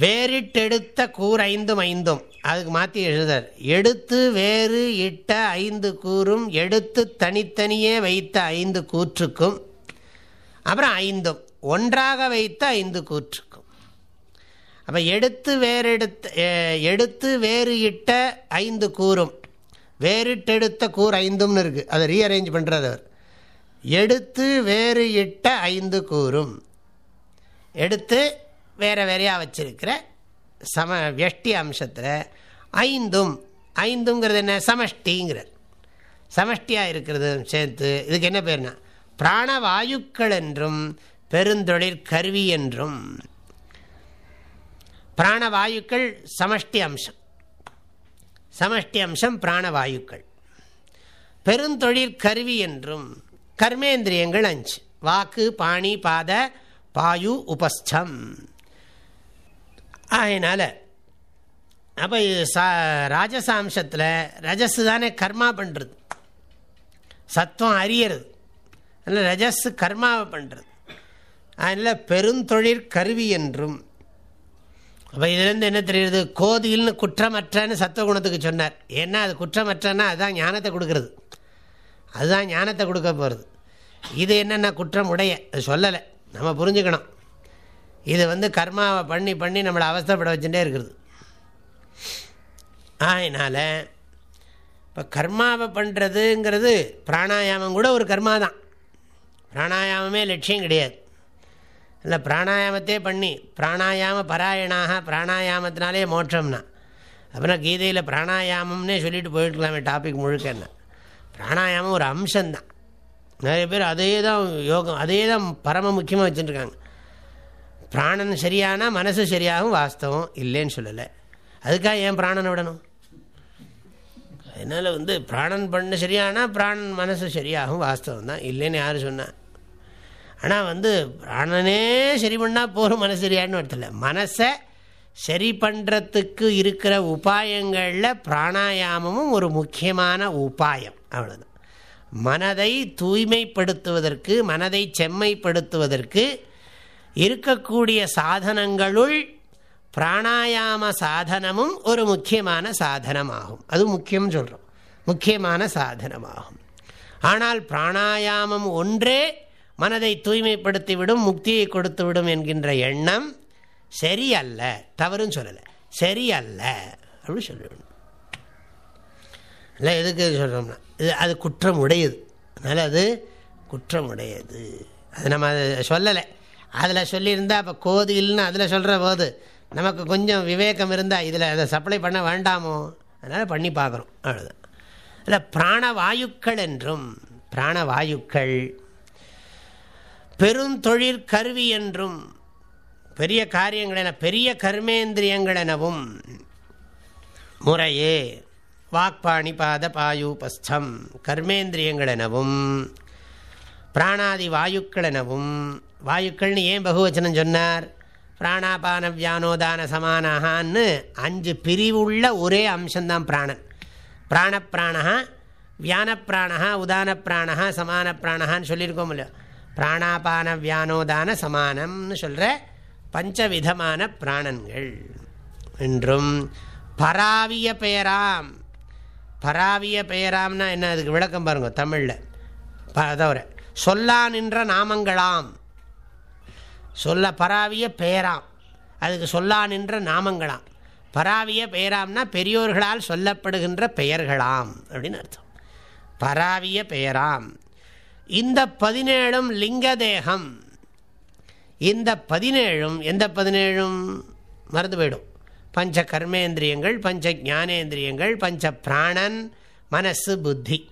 Speaker 1: வேறிட்டெடுத்த கூர் ஐந்தும் ஐந்தும். அதுக்கு மாற்றி எழுதார் எடுத்து வேறு இட்ட ஐந்து கூறும் எடுத்து தனித்தனியே வைத்த ஐந்து கூற்றுக்கும் அப்புறம் ஐந்தும். ஒன்றாக வைத்த ஐந்து கூற்றுக்கும். அப்போ எடுத்து வேறெடுத்த எடுத்து வேறு இட்ட ஐந்து கூறும். வேறிட்டெடுத்த கூர் ஐந்தும்னு இருக்குது அதை ரீஅரேஞ்ச் பண்ணுறது அவர். எடுத்து வேறு இட்ட ஐந்து கூறும். எடுத்து வேறு வேறையாக வச்சிருக்கிற சம வெஷ்டி அம்சத்தில் ஐந்தும் ஐந்துங்கிறது என்ன? சமஷ்டிங்கிறார் சமஷ்டியாக இருக்கிறது சேர்த்து இதுக்கு என்ன பேர்னா? பிராணவாயுக்கள் என்றும் பெருந்தொழிற் கருவி என்றும். பிராணவாயுக்கள் சமஷ்டி அம்சம். சமஷ்டி அம்சம் பிராணவாயுக்கள். பெருந்தொழிற் கருவி என்றும் கர்மேந்திரியங்கள் அஞ்சு. வாக்கு பாணி பாத பாயு உபஸ்தம். அதனால் அப்போ சா ராஜசாம்சத்தில் ரஜஸ் தானே கர்மா பண்ணுறது சத்துவம் அறியறது. அதில் ரஜஸ் கர்மாவை பண்ணுறது அதனால் பெருந்தொழிற் கருவி என்றும் அப்போ இதுலேருந்து என்ன தெரியுது? கோதில்னு குற்றமற்றன்னு சத்துவகுணத்துக்கு சொன்னார். ஏன்னா அது குற்றமற்றன்னா அதுதான் ஞானத்தை கொடுக்கறது. அதுதான் ஞானத்தை கொடுக்க போகிறது இது என்னென்ன குற்றம் உடைய அது சொல்லலை. நம்ம புரிஞ்சுக்கணும். இது வந்து கர்மாவை பண்ணி பண்ணி நம்மளை அவஸ்தப்பட வச்சுட்டே இருக்கிறது அதனால் இப்போ கர்மாவை பண்ணுறதுங்கிறது பிராணாயாமம் கூட ஒரு கர்மா தான். பிராணாயாமமே லட்சியம் கிடையாது. இல்லை பிராணாயாமத்தே பண்ணி பிராணாயாம பராயணாக பிராணாயாமத்தினாலே மோட்சம்னா. அப்புறம் கீதையில் பிராணாயாமம்னே சொல்லிட்டு போயிட்டுக்கலாமே டாபிக் முழுக்க என்ன? பிராணாயாமம் ஒரு அம்சம்தான். நிறைய பேர் அதே தான் யோகம் அதே தான் பரம முக்கியமாக வச்சுட்டுருக்காங்க பிராணன் சரியானால் மனசு சரியாகவும் வாஸ்தவம் இல்லைன்னு சொல்லலை. அதுக்காக ஏன் பிராணனை விடணும்? அதனால் வந்து பிராணன் பண்ண சரியானா பிராணன் மனசு சரியாகும் வாஸ்தவம் தான். இல்லைன்னு யார் சொன்னால் ஆனால் வந்து பிராணனே சரி பண்ணால் போகிற மனசு சரியான்னு அர்த்தம் மனசை சரி பண்ணுறதுக்கு இருக்கிற உபாயங்களில் பிராணாயாமமும் ஒரு முக்கியமான உபாயம். அவ்வளோதான் மனதை தூய்மைப்படுத்துவதற்கு மனதை செம்மைப்படுத்துவதற்கு இருக்கக்கூடிய சாதனங்களுள் பிராணாயாம சாதனமும் ஒரு முக்கியமான சாதனமாகும். அது முக்கியம் சொல்கிறோம் முக்கியமான சாதனமாகும். ஆனால் பிராணாயாமம் ஒன்றே மனதை தூய்மைப்படுத்திவிடும் முக்தியை கொடுத்துவிடும் என்கின்ற எண்ணம் சரியல்ல. தவறுன்னு சொல்லலை. சரியல்ல. அப்படின்னு சொல்லணும் இல்லை எதுக்கு சொல்கிறோம்னா இது அது குற்றம் உடையது அதனால் அது குற்றம் உடையது அது நம்ம அதை சொல்லலை. அதில் சொல்லியிருந்தால் இப்போ கோதில்னு அதில் சொல்கிற போது நமக்கு கொஞ்சம் விவேகம் இருந்தால் இதில் அதை சப்ளை பண்ண வேண்டாமோ? அதனால் பண்ணி பார்க்குறோம். அவ்வளோதான் இல்லை பிராணவாயுக்கள் என்றும் பிராணவாயுக்கள் பெருந்தொழிற்கருவி என்றும் பெரிய காரியங்கள் என பெரிய கர்மேந்திரியங்கள் எனவும் முறையே வாக்பாணி பாத பாயுபஸ்தம் கர்மேந்திரியங்கள் எனவும் பிராணாதி வாயுக்கள் எனவும் வாயுக்கள்னு ஏன் பகுவச்சனம் சொன்னார்? பிராணாபான வியானோதான சமானஹான்னு அஞ்சு பிரிவுள்ள ஒரே அம்சம்தான் பிராணன். பிராணப்பிராணா வியானப்பிராணா உதான பிராணா சமான பிராணஹான்னு சொல்லியிருக்கோம் இல்லையோ? பிராணாபான வியானோதான சமானம்னு சொல்கிற பஞ்சவிதமான பிராணன்கள். என்றும் பராவிய பெயராம். பராவிய பெயராம்னா என்ன? அதுக்கு விளக்கம் பாருங்க தமிழில். தவிர சொல்லா நின்ற நாமங்களாம். சொல்ல பராவிய பெயராம் அதுக்கு சொல்லா நின்ற நாமங்களாம். பராவிய பெயராம்னா பெரியோர்களால் சொல்லப்படுகின்ற பெயர்களாம் அப்படின்னு அர்த்தம். பராவிய பெயராம் இந்த பதினேழும் லிங்க தேகம் இந்த பதினேழும் எந்த பதினேழும்? மறந்து போயிடும். பஞ்ச கர்மேந்திரியங்கள் பஞ்ச ஜானேந்திரியங்கள் பஞ்ச பிராணன் மனசு புத்தி.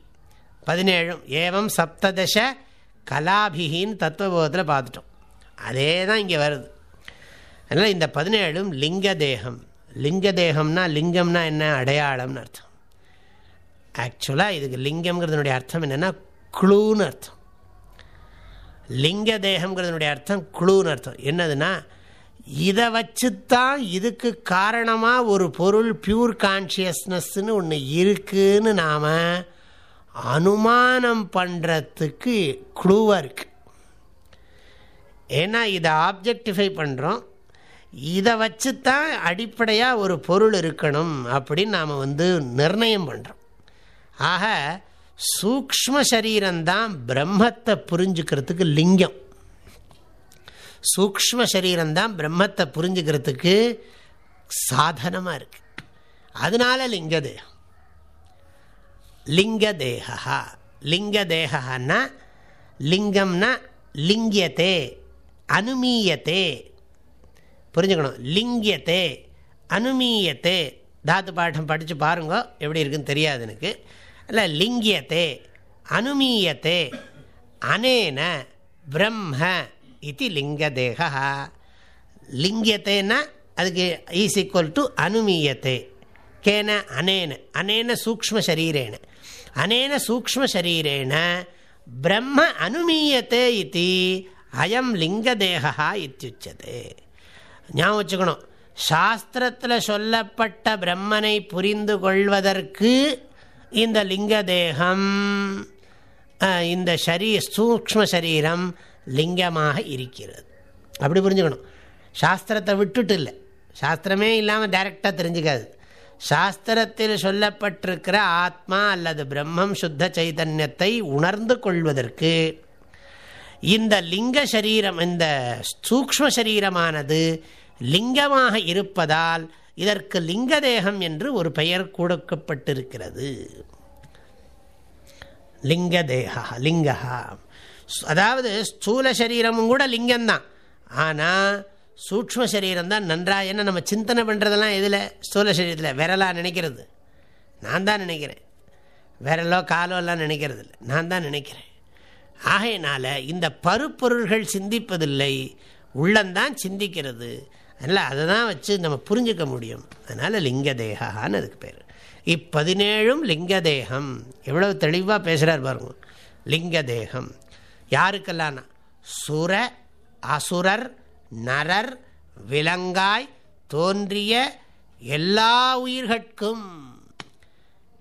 Speaker 1: பதினேழும் ஏவம் சப்ததச கலாபிகின்னு தத்துவபோதத்தில் பார்த்துட்டோம். அதே தான் இங்கே வருது. அதனால் இந்த பதினேழும் லிங்க தேகம் லிங்க தேகம்னா லிங்கம்னா என்ன? அடையாளம்னு அர்த்தம். ஆக்சுவலாக இதுக்கு லிங்கம்ங்கிறதுனுடைய அர்த்தம் என்னென்னா குழுன்னு அர்த்தம். லிங்க தேகம்ங்கிறதுனுடைய அர்த்தம் குழுன்னு அர்த்தம். என்னதுன்னா இதை வச்சுத்தான் இதுக்கு காரணமாக ஒரு பொருள் பியூர் கான்ஷியஸ்னஸ்ன்னு ஒன்று இருக்குதுன்னு நாம் அனுமானம் பண்ணுறதுக்கு குழுவாக இருக்குது ஏன்னா இதை ஆப்ஜெக்டிஃபை பண்ணுறோம் இதை வச்சு தான் அடிப்படையாக ஒரு பொருள் இருக்கணும் அப்படின்னு நாம் வந்து நிர்ணயம் பண்ணுறோம் ஆக சூக்ம சரீரம்தான் பிரம்மத்தை புரிஞ்சுக்கிறதுக்கு லிங்கம். சூக்ம சரீரம்தான் பிரம்மத்தை புரிஞ்சுக்கிறதுக்கு சாதனமாக இருக்கு. அதனால லிங்க தேகம் லிங்க தேகா லிங்க தேகான்னா லிங்கம்னா லிங்கியத்தே. அனுமீயத்தே. புரிஞ்சுக்கணும். லிங்கியத்தே. அனுமீயத்தே. தாத்து பாட்டம் படித்து பாருங்க எப்படி இருக்குன்னு தெரியாது எனக்கு. இல்லை லிங்கியத்தே. அனுமீயத்தே. அனேன பிரம்ம இது லிங்கதேகா. லிங்கியத்தேன்னா அதுக்கு ஈஸ் ஈக்குவல் டு அனுமீயத்தே. கேன அனேன. அனேன சூக்ம சரீரேன அனேன சூக்ம சரீரேன பிரம்ம அனுமீயத்தே இது அயம் லிங்க தேகா இத்தியுச்சது. ஞாபகம் வச்சுக்கணும். சாஸ்திரத்தில் சொல்லப்பட்ட பிரம்மனை புரிந்து கொள்வதற்கு இந்த லிங்க தேகம் இந்த சரீ சூக்ம சரீரம் லிங்கமாக இருக்கிறது. அப்படி புரிஞ்சுக்கணும். சாஸ்திரத்தை விட்டுட்டு இல்லை. சாஸ்திரமே இல்லாமல் டைரெக்டாக தெரிஞ்சுக்காது. சாஸ்திரத்தில் சொல்லப்பட்டிருக்கிற ஆத்மா அல்லது பிரம்மம் சுத்த சைதன்யத்தை உணர்ந்து கொள்வதற்கு இந்த லிங்க சரீரம் இந்த சூக்ம சரீரமானது லிங்கமாக இருப்பதால் இதற்கு லிங்க தேகம் என்று ஒரு பெயர் கொடுக்கப்பட்டிருக்கிறது லிங்க தேகா லிங்கா அதாவது ஸ்தூல சரீரமும் கூட லிங்கம்தான். ஆனால் சூக்ம சரீரம் தான் நன்றாக. என்ன நம்ம சிந்தனை பண்ணுறதெல்லாம் எதில்? ஸ்தூல சரீரத்தில். விரலாக நினைக்கிறது. நான் தான் நினைக்கிறேன். விரலோ காலோ எல்லாம் நினைக்கிறது இல்லை நான் தான் நினைக்கிறேன். ஆகையினால இந்த பருப்பொருள்கள் சிந்திப்பதில்லை. உள்ளந்தான் சிந்திக்கிறது. அதனால் அதை தான் வச்சு நம்ம புரிஞ்சுக்க முடியும். அதனால் லிங்க தேகான்னு அதுக்கு பேர். இப்பதினேழும் லிங்க தேகம் எவ்வளவு தெளிவாக பேசுகிறார் பாருங்க. லிங்க தேகம் யாருக்கெல்லாம்னா சுர அசுரர் நரர் விலங்காய் தோன்றிய எல்லா உயிர்கட்கும்.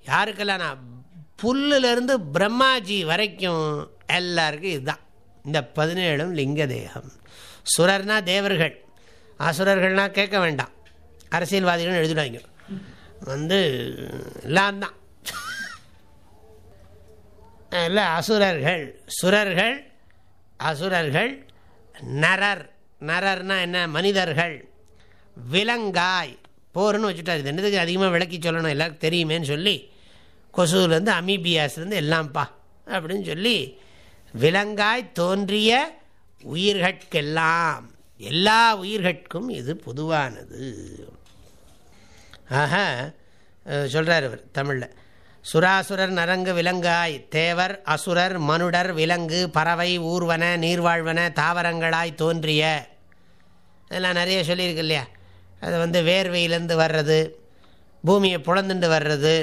Speaker 1: யாருக்கெல்லாம்? புல்லிருந்து பிரம்மாஜி வரைக்கும் எல்லாருக்கும் இதுதான். இந்த பதினேழும் லிங்க தேகம் சுரர்னா தேவர்கள். அசுரர்கள்னா கேட்க வேண்டாம். அரசியல்வாதிகள் எழுதிடுவாங்க. வந்து எல்லாம் தான். இல்லை அசுரர்கள். சுரர்கள் அசுரர்கள் நரர். நரர்னா என்ன? மனிதர்கள். விலங்காய். போர்னு வச்சுட்டார். இது என்னதுக்கு அதிகமாக விளக்கி சொல்லணும்? எல்லாருக்கும் தெரியுமேன்னு சொல்லி கொசுலேருந்து அமீபியாஸ்லேருந்து எல்லாம்ப்பா அப்படின்னு சொல்லி விலங்காய் தோன்றிய உயிர்கட்கெல்லாம். எல்லா உயிர்கட்கும் இது பொதுவானது. ஆக சொல்கிறார் அவர் தமிழில். சுராசுரர் நரங்கு விலங்காய் தேவர் அசுரர் மனுடர் விலங்கு பறவை ஊர்வன நீர்வாழ்வன தாவரங்களாய் தோன்றிய. இதெல்லாம் நிறைய சொல்லியிருக்கு இல்லையா? அது வந்து வேர்வையிலேருந்து வர்றது பூமியை புலந்துண்டு வர்றது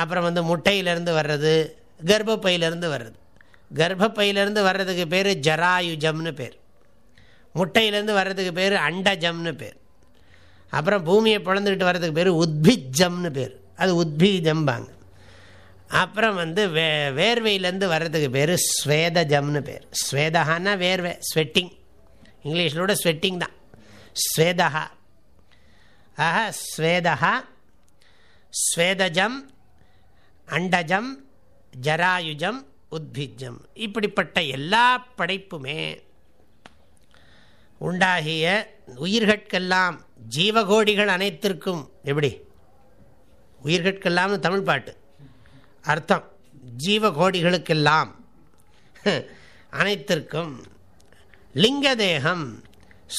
Speaker 1: அப்புறம் வந்து முட்டையிலேருந்து வர்றது கர்ப்பப்பையிலேருந்து வர்றது. கர்ப்பப்பையிலேருந்து வர்றதுக்கு பேர் ஜராயுஜம்னு பேர். முட்டையிலேருந்து வர்றதுக்கு பேர் அண்டஜம்னு பேர். அப்புறம் பூமியை பிளந்துக்கிட்டு வர்றதுக்கு பேர் உத்பிஜம்னு பேர். அது உத்பீஜம்பாங்க. அப்புறம் வந்து வே வேர்வையிலேருந்து வர்றதுக்கு பேர் ஸ்வேதஜம்னு பேர். ஸ்வேதஹான்னா வேர்வை ஸ்வெட்டிங். இங்கிலீஷிலோட ஸ்வெட்டிங் தான். ஸ்வேதஹா. ஆஹ ஸ்வேதஹா ஸ்வேதஜம் அண்டஜம் ஜராயுஜம் உத்பிஜம் இப்படிப்பட்ட எல்லா படைப்புமே உண்டாகிய உயிர்கட்கெல்லாம் ஜீவகோடிகள் அனைத்திற்கும் எப்படி? உயிர்கட்கெல்லாம்னு தமிழ் பாட்டு. அர்த்தம். ஜீவகோடிகளுக்கெல்லாம் அனைத்திற்கும் லிங்க தேகம்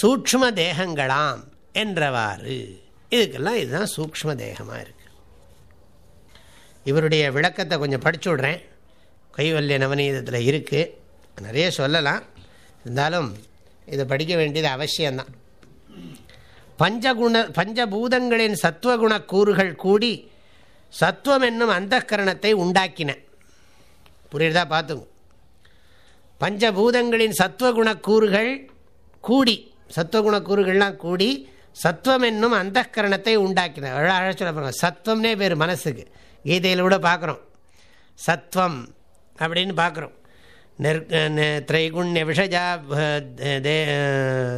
Speaker 1: சூக்ம தேகங்களாம் என்றவாறு. இதுக்கெல்லாம் இதுதான் சூக்ம தேகமாக இருக்குது இவருடைய விளக்கத்தை கொஞ்சம் படிச்சு விட்றேன். கைவல்ய நவநீதத்தில் இருக்குது நிறைய சொல்லலாம். இருந்தாலும் இதை படிக்க வேண்டியது அவசியம்தான். பஞ்சகுண பஞ்சபூதங்களின் சத்துவகுண கூறுகள் கூடி சத்துவம் என்னும் அந்த கரணத்தை உண்டாக்கின. புரியுறதா? பார்த்துங்க. பஞ்சபூதங்களின் சத்துவகுண கூறுகள் கூடி சத்துவகுண கூறுகள்லாம் கூடி சத்துவம் என்னும் அந்த கரணத்தை உண்டாக்கின அழகாக சொல்ல சத்துவம்னே பேர் மனசுக்கு. கீதையில் கூட பார்க்குறோம். சத்வம் அப்படின்னு பார்க்குறோம். நிர் திரைகுண்ய விஷஜா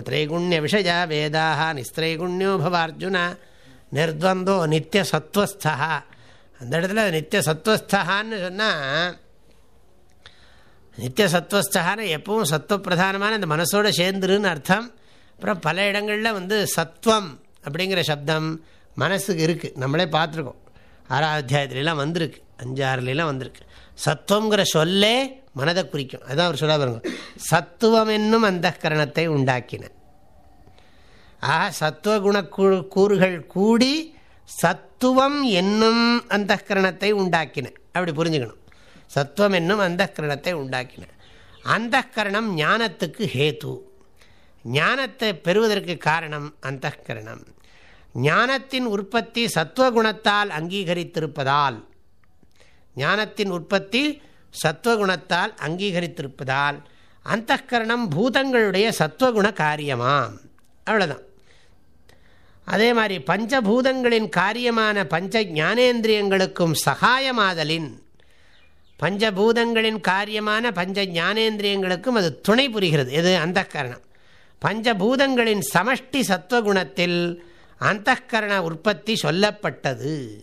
Speaker 1: திரைகுண்ய விஷஜா வேதாக நிஸ்திரைகுண்யோ பவ அர்ஜுனா நிர்த்வந்தோ நித்திய சத்வஸ்தா அந்த இடத்துல நித்திய சத்வஸ்தான்னு சொன்னால் நித்திய சத்வஸ்தகான்னு எப்பவும் சத்துவ பிரதானமான இந்த மனசோட சேர்ந்துருன்னு அர்த்தம். அப்புறம் பல இடங்களில் வந்து சத்வம் அப்படிங்கிற சப்தம் மனசுக்கு இருக்குது நம்மளே பார்த்துருக்கோம். ஆறாவது அத்தியாயத்துலலாம் வந்திருக்கு. அஞ்சாறுலாம் வந்திருக்கு. சத்துவங்கிற சொல்லே மனதை குறிக்கும். அதுதான் அவர் சொல்ல பாருங்க. சத்துவம் என்னும் அந்த கரணத்தை உண்டாக்கின ஆக சத்துவகுண கூறுகள் கூடி சத்துவம் என்னும் அந்த கரணத்தை உண்டாக்கின. அப்படி புரிஞ்சுக்கணும். சத்துவம் என்னும் அந்த கரணத்தை உண்டாக்கின. அந்த கரணம் ஞானத்துக்கு ஹேத்து. ஞானத்தை பெறுவதற்கு காரணம் அந்த கரணம் ஞானத்தின் உற்பத்தி சத்துவகுணத்தால் அங்கீகரித்திருப்பதால் ஞானத்தின் உற்பத்தி சத்வகுணத்தால் அங்கீகரித்திருப்பதால் அந்த கரணம் பூதங்களுடைய சத்வகுண காரியமாம். அவ்வளோதான் அதே மாதிரி பஞ்சபூதங்களின் காரியமான பஞ்ச ஞானேந்திரியங்களுக்கும் சகாயமாதலின் பஞ்சபூதங்களின் காரியமான பஞ்ச ஞானேந்திரியங்களுக்கும் அது துணை புரிகிறது. எது? அந்த கரணம் பஞ்சபூதங்களின் சமஷ்டி சத்துவகுணத்தில் அந்த கரண உற்பத்தி சொல்லப்பட்டது.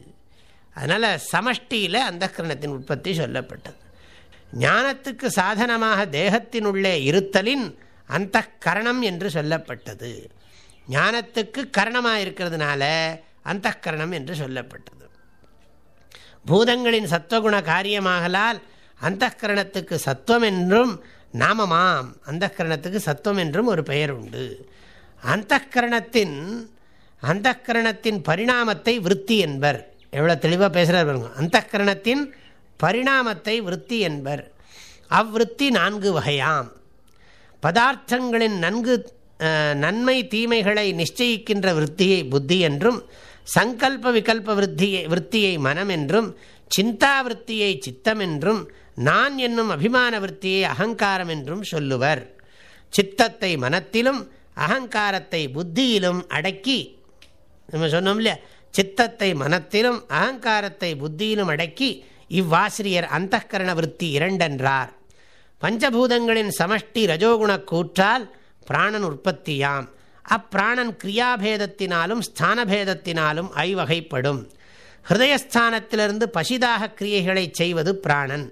Speaker 1: அதனால் சமஷ்டியில் அந்தகரணத்தின் உற்பத்தி சொல்லப்பட்டது. ஞானத்துக்கு சாதனமாக தேகத்தினுள்ளே இருத்தலின் அந்த கரணம் என்று சொல்லப்பட்டது. ஞானத்துக்கு கரணமாக இருக்கிறதுனால அந்த கரணம் என்று சொல்லப்பட்டது. பூதங்களின் சத்துவகுண காரியமாகலால் அந்த கரணத்துக்கு சத்துவம் என்றும் நாமமாம் அந்த கரணத்துக்கு சத்துவம் என்றும் ஒரு பெயர் உண்டு. அந்த கரணத்தின் அந்த கரணத்தின் பரிணாமத்தை விற்பி என்பர். எவ்வளோ தெளிவாக பேசுகிறார் பாருங்க. அந்த கரணத்தின் பரிணாமத்தை விற்பி என்பர். அவ்விருத்தி நான்கு வகையாம். பதார்த்தங்களின் நன்கு நன்மை தீமைகளை நிச்சயிக்கின்ற விற்த்தியை புத்தி என்றும் சங்கல்ப விகல்ப விற்த்தியை விற்த்தியை மனம் என்றும் சிந்தா விற்த்தியை சித்தம் என்றும் நான் என்னும் அபிமான விற்த்தியை அகங்காரம் என்றும் சொல்லுவர். சித்தத்தை மனத்திலும் அகங்காரத்தை புத்தியிலும் அடக்கி நம்ம சொன்னோம் இல்லையா? சித்தத்தை மனத்திலும் அகங்காரத்தை புத்தியிலும் அடக்கி இவ்வாசிரியர் அந்தகரண விற்பி இரண்டென்றார். பஞ்சபூதங்களின் சமஷ்டி ரஜோகுண கூற்றால் பிராணன் உற்பத்தியாம். அப்பிராணன் கிரியாபேதத்தினாலும் ஸ்தானபேதத்தினாலும் ஐவகைப்படும். ஹிருதயஸ்தானத்திலிருந்து பசிதாக கிரியைகளை செய்வது பிராணன்.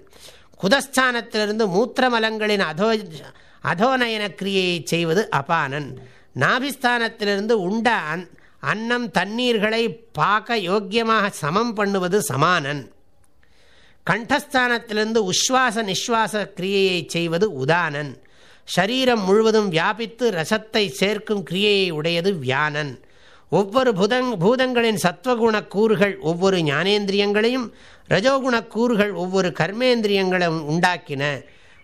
Speaker 1: குதஸ்தானத்திலிருந்து மூத்திரமலங்களின் அதோ அதோநயன கிரியையை செய்வது அபானன். நாபிஸ்தானத்திலிருந்து உண்ட அந் அன்னம் தண்ணீர்களை பார்க்க யோக்கியமாக சமம் பண்ணுவது சமானன். கண்டஸ்தானத்திலிருந்து உஸ்வாச நிஸ்வாச கிரியையை செய்வது உதானன். ஷரீரம் முழுவதும் வியாபித்து ரசத்தை சேர்க்கும் கிரியையை உடையது வியானன். ஒவ்வொரு புதங் பூதங்களின் சத்வகுண கூறுகள் ஒவ்வொரு ஞானேந்திரியங்களையும் ரஜோகுண கூறுகள் ஒவ்வொரு கர்மேந்திரியங்களும் உண்டாக்கின.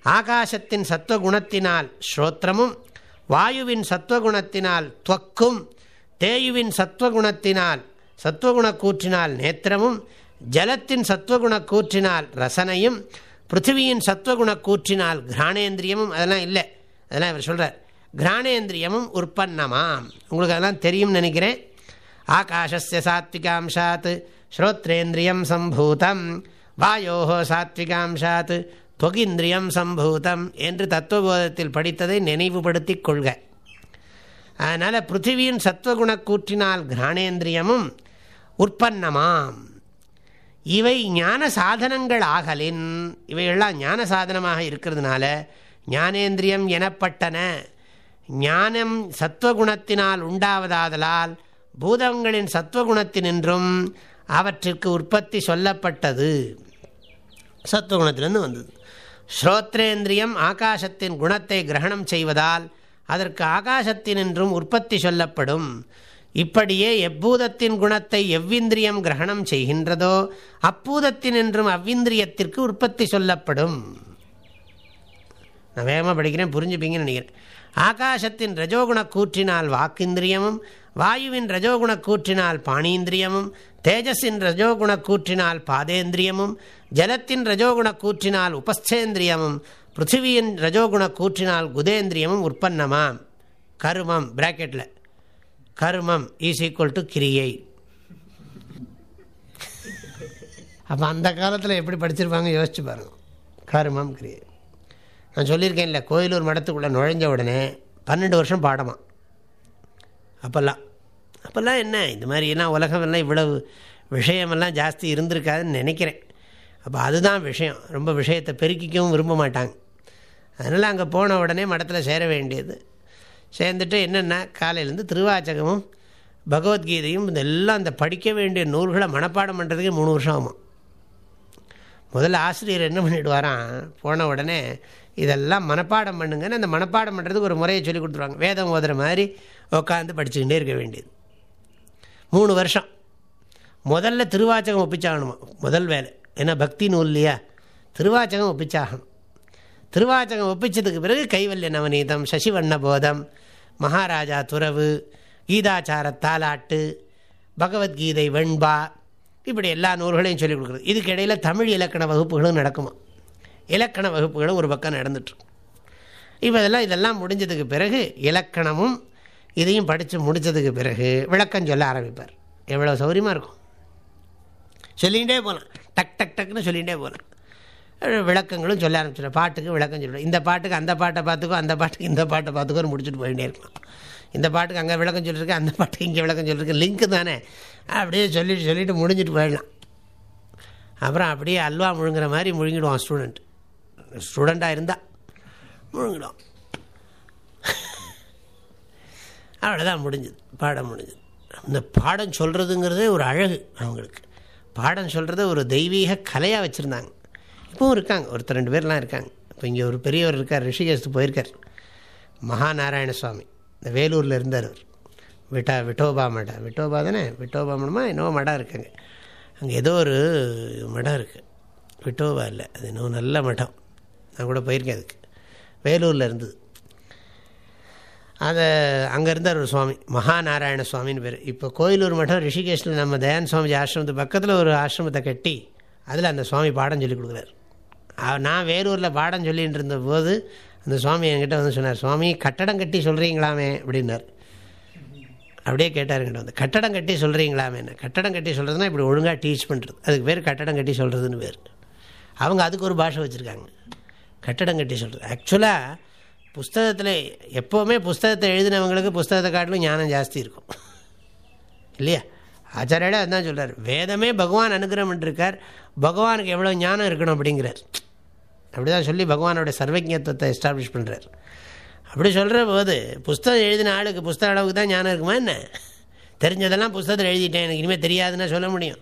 Speaker 1: ஆகாசத்தின் சத்வகுணத்தினால் ஸ்ரோத்திரமும் வாயுவின் சத்வகுணத்தினால் துவக்கும் தேயுவின் சத்வகுணத்தினால் சத்வகுண கூற்றினால் நேத்திரமும் ஜலத்தின் சத்வகுண கூற்றினால் ரசனையும் பிருத்திவியின் சத்வகுண கூற்றினால் கிராணேந்திரியமும் அதெல்லாம் இல்லை. அதெல்லாம் இவர் சொல்கிறார் கிராணேந்திரியமும் உற்பன்னமாம். உங்களுக்கு அதெல்லாம் தெரியும்னு நினைக்கிறேன். ஆகாஷஸ்ய சாத்விகாம்சாத் ஸ்ரோத்ரேந்திரியம் சம்பூதம் வாயோஹோ சாத்விகாம்சாத் தொகிந்திரியம் சம்பூதம் என்று தத்துவபோதத்தில் படித்ததை நினைவுபடுத்திக் கொள்க. அதனால் பிருத்திவியின் சத்வகுண கூற்றினால் கிராணேந்திரியமும் உற்பன்னமாம். இவை ஞான சாதனங்கள் ஆகலின். இவையெல்லாம் ஞான சாதனமாக இருக்கிறதுனால ஞானேந்திரியம் எனப்பட்டன. ஞானம் சத்வகுணத்தினால் உண்டாவதாதலால் பூதங்களின் சத்வகுணத்தினின்றும் அவற்றிற்கு உற்பத்தி சொல்லப்பட்டது. சத்துவகுணத்திலிருந்து வந்தது. ஸ்ரோத்ரேந்திரியம் ஆகாசத்தின் குணத்தை கிரகணம் செய்வதால் அதற்கு ஆகாசத்தினின்றும் உற்பத்தி சொல்லப்படும். இப்படியே எப்பூதத்தின் குணத்தை எவ்விந்திரியம் கிரகணம் செய்கின்றதோ அப்பூதத்தினின்றும் அவ்விந்திரியத்திற்கு உற்பத்தி சொல்லப்படும். நான் வேகமாக படிக்கிறேன் புரிஞ்சுப்பீங்கன்னு நினைக்கிறேன். ஆகாசத்தின் ரஜோகுண கூற்றினால் வாக்கிந்திரியமும் வாயுவின் ரஜோகுண கூற்றினால் பாணீந்திரியமும் தேஜஸின் ரஜோகுண கூற்றினால் பாதேந்திரியமும் ஜலத்தின் ரஜோகுண கூற்றினால் உபஸ்தேந்திரியமும் பிருத்திவியின் ரஜோகுண கூற்றினால் குதேந்திரியமும் உற்பன்னமாம். கருமம் பிராக்கெட்டில் கருமம் ஈஸ் ஈக்குவல் டு கிரியை. அப்போ அந்த காலத்தில் எப்படி படிச்சிருப்பாங்க யோசிச்சு பாருங்க. கருமம் கிரியை. நான் சொல்லியிருக்கேன் இல்லை கோயிலூர் மடத்துக்குள்ளே நுழைஞ்ச உடனே பன்னெண்டு வருஷம் பாடமா. அப்போல்லாம் அப்போல்லாம் என்ன இந்த மாதிரிலாம் உலகமெல்லாம் இவ்வளவு விஷயமெல்லாம் ஜாஸ்தி இருந்திருக்காதுன்னு நினைக்கிறேன். அப்போ அதுதான் விஷயம். ரொம்ப விஷயத்தை பெருக்கிக்கவும் விரும்ப மாட்டாங்க. அதனால் அங்கே போன உடனே மடத்தில் சேர வேண்டியது. சேர்ந்துட்டு என்னென்னா காலையிலேருந்து திருவாச்சகமும் பகவத்கீதையும் இதெல்லாம் அந்த படிக்க வேண்டிய நூல்களை மனப்பாடம் பண்ணுறதுக்கே மூணு வருஷம் ஆகும். முதல்ல ஆசிரியர் என்ன பண்ணிவிடுவாராம் போன உடனே இதெல்லாம் மனப்பாடம் பண்ணுங்கன்னு அந்த மனப்பாடம் பண்ணுறதுக்கு ஒரு முறையை சொல்லி கொடுத்துருவாங்க. வேதம் ஓதுற மாதிரி உட்காந்து படிச்சுக்கிட்டே இருக்க வேண்டியது. மூணு வருஷம். முதல்ல திருவாச்சகம் ஒப்பிச்சாகணுமா? முதல் வேலை. ஏன்னா பக்தி நூல் இல்லையா? திருவாச்சகம் ஒப்பிச்சாகணும். திருவாச்சகம் ஒப்பிச்சதுக்கு பிறகு கைவல்ய நவநீதம் சசிவண்ண போதம் மகாராஜா துறவு கீதாச்சார தாலாட்டு பகவத்கீதை வெண்பா இப்படி எல்லா நூல்களையும் சொல்லிக் கொடுக்குறது. இதுக்கு இடையில் தமிழ் இலக்கண வகுப்புகளும் நடக்குமா? இலக்கண வகுப்புகளும் ஒரு பக்கம் நடந்துட்டுருக்கும் இப்போ இதெல்லாம் இதெல்லாம் முடிஞ்சதுக்கு பிறகு இலக்கணமும் இதையும் படித்து முடித்ததுக்கு பிறகு விளக்கம் சொல்ல ஆரம்பிப்பார். எவ்வளோ சௌரியமாக இருக்கும். சொல்லிகிட்டே போகலாம் டக் டக் டக்குன்னு சொல்லிகிட்டே போகலாம் விளக்கங்களும் சொல்ல ஆரம்பிச்சிடும். பாட்டுக்கு விளக்கம் சொல்லிடும். இந்த பாட்டுக்கு அந்த பாட்டை பார்த்துக்கோ அந்த பாட்டுக்கு இந்த பாட்டை பார்த்துக்கோன்னு முடிச்சுட்டு போயிட்டே இருக்கலாம் இந்த பாட்டுக்கு அங்கே விளக்கம் சொல்லியிருக்கு அந்த பாட்டுக்கு இங்கே விளக்கம் சொல்லியிருக்கு லிங்க் தானே? அப்படியே சொல்லிட்டு சொல்லிவிட்டு முடிஞ்சிட்டு போயிடலாம். அப்புறம் அப்படியே அல்வா முழுங்குற மாதிரி முழுங்கிடுவான் ஸ்டூடெண்ட் ஸ்டூடெண்ட்டாக இருந்தால் முழுங்கிடும் அவ்வளோதான் முடிஞ்சுது. பாடம் முடிஞ்சுது. இந்த பாடம் சொல்கிறதுங்கிறதே ஒரு அழகு அவங்களுக்கு. பாடம் சொல்கிறத ஒரு தெய்வீக கலையாக வச்சுருந்தாங்க. இப்போவும் இருக்காங்க. ஒருத்தர் ரெண்டு பேர்லாம் இருக்காங்க. இப்போ இங்கே ஒரு பெரியவர் இருக்கார் ரிஷிகேஷத்துக்கு போயிருக்கார். மகாநாராயண சுவாமி. இந்த வேலூரில் இருந்தார் அவர். விட்டா விட்டோபா மடம் விட்டோபா தானே? விட்டோபா மடமா? என்னவோ மடம் இருக்குங்க. அங்கே ஏதோ ஒரு மடம் இருக்குது விட்டோபா இல்லை. அது இன்னும் நல்ல மடம். நான் கூட போயிருக்கேன் அதுக்கு. வேலூரில் இருந்தது. அதை அங்கே இருந்தார் ஒரு சுவாமி. மகாநாராயண சுவாமின்னு பேர். இப்போ கோயிலூர் மடம் ரிஷிகேஷில் நம்ம தயான் சுவாமிஜி ஆசிரமத்து பக்கத்தில் ஒரு ஆசிரமத்தை கட்டி அதில் அந்த சுவாமி பாடம் சொல்லி கொடுக்குறாரு. நான் வேலூரில் பாடம் சொல்லிகிட்டு இருந்தபோது அந்த சுவாமி என்கிட்ட வந்து சொன்னார் சுவாமி கட்டடம் கட்டி சொல்கிறீங்களாமே அப்படின்னார். அப்படியே கேட்டார் என்கிட்ட வந்து கட்டடம் கட்டி சொல்கிறீங்களாமே என்ன கட்டடம் கட்டி சொல்கிறதுனா இப்படி ஒழுங்காக டீச் பண்ணுறது அதுக்கு பேர் கட்டடம் கட்டி சொல்கிறதுன்னு பேர். அவங்க அதுக்கு ஒரு பாஷை வச்சுருக்காங்க. கட்டடம் கட்டி சொல்கிறது ஆக்சுவலாக புஸ்தகத்தில் எப்போவுமே புஸ்தகத்தை எழுதினவங்களுக்கு புஸ்தகத்தை காட்டிலும் ஞானம் ஜாஸ்தி இருக்கும். இல்லையா? ஆச்சாரியாலே அதுதான் சொல்கிறார் வேதமே பகவான் அனுகிரகம் பண்ணிருக்கார் பகவானுக்கு எவ்வளோ ஞானம் இருக்கணும்? அப்படிங்கிறார். அப்படி தான் சொல்லி பகவானோட சர்வஜத்துவத்தை எஸ்டாப்ளிஷ் பண்ணுறார் அப்படி சொல்கிற போது புஸ்தகம் எழுதின ஆளுக்கு புஸ்தக அளவுக்கு தான் ஞானம் இருக்குமா என்ன? தெரிஞ்சதெல்லாம் புஸ்தகத்தில் எழுதிட்டேன் எனக்கு இனிமேல் தெரியாதுன்னா சொல்ல முடியும்.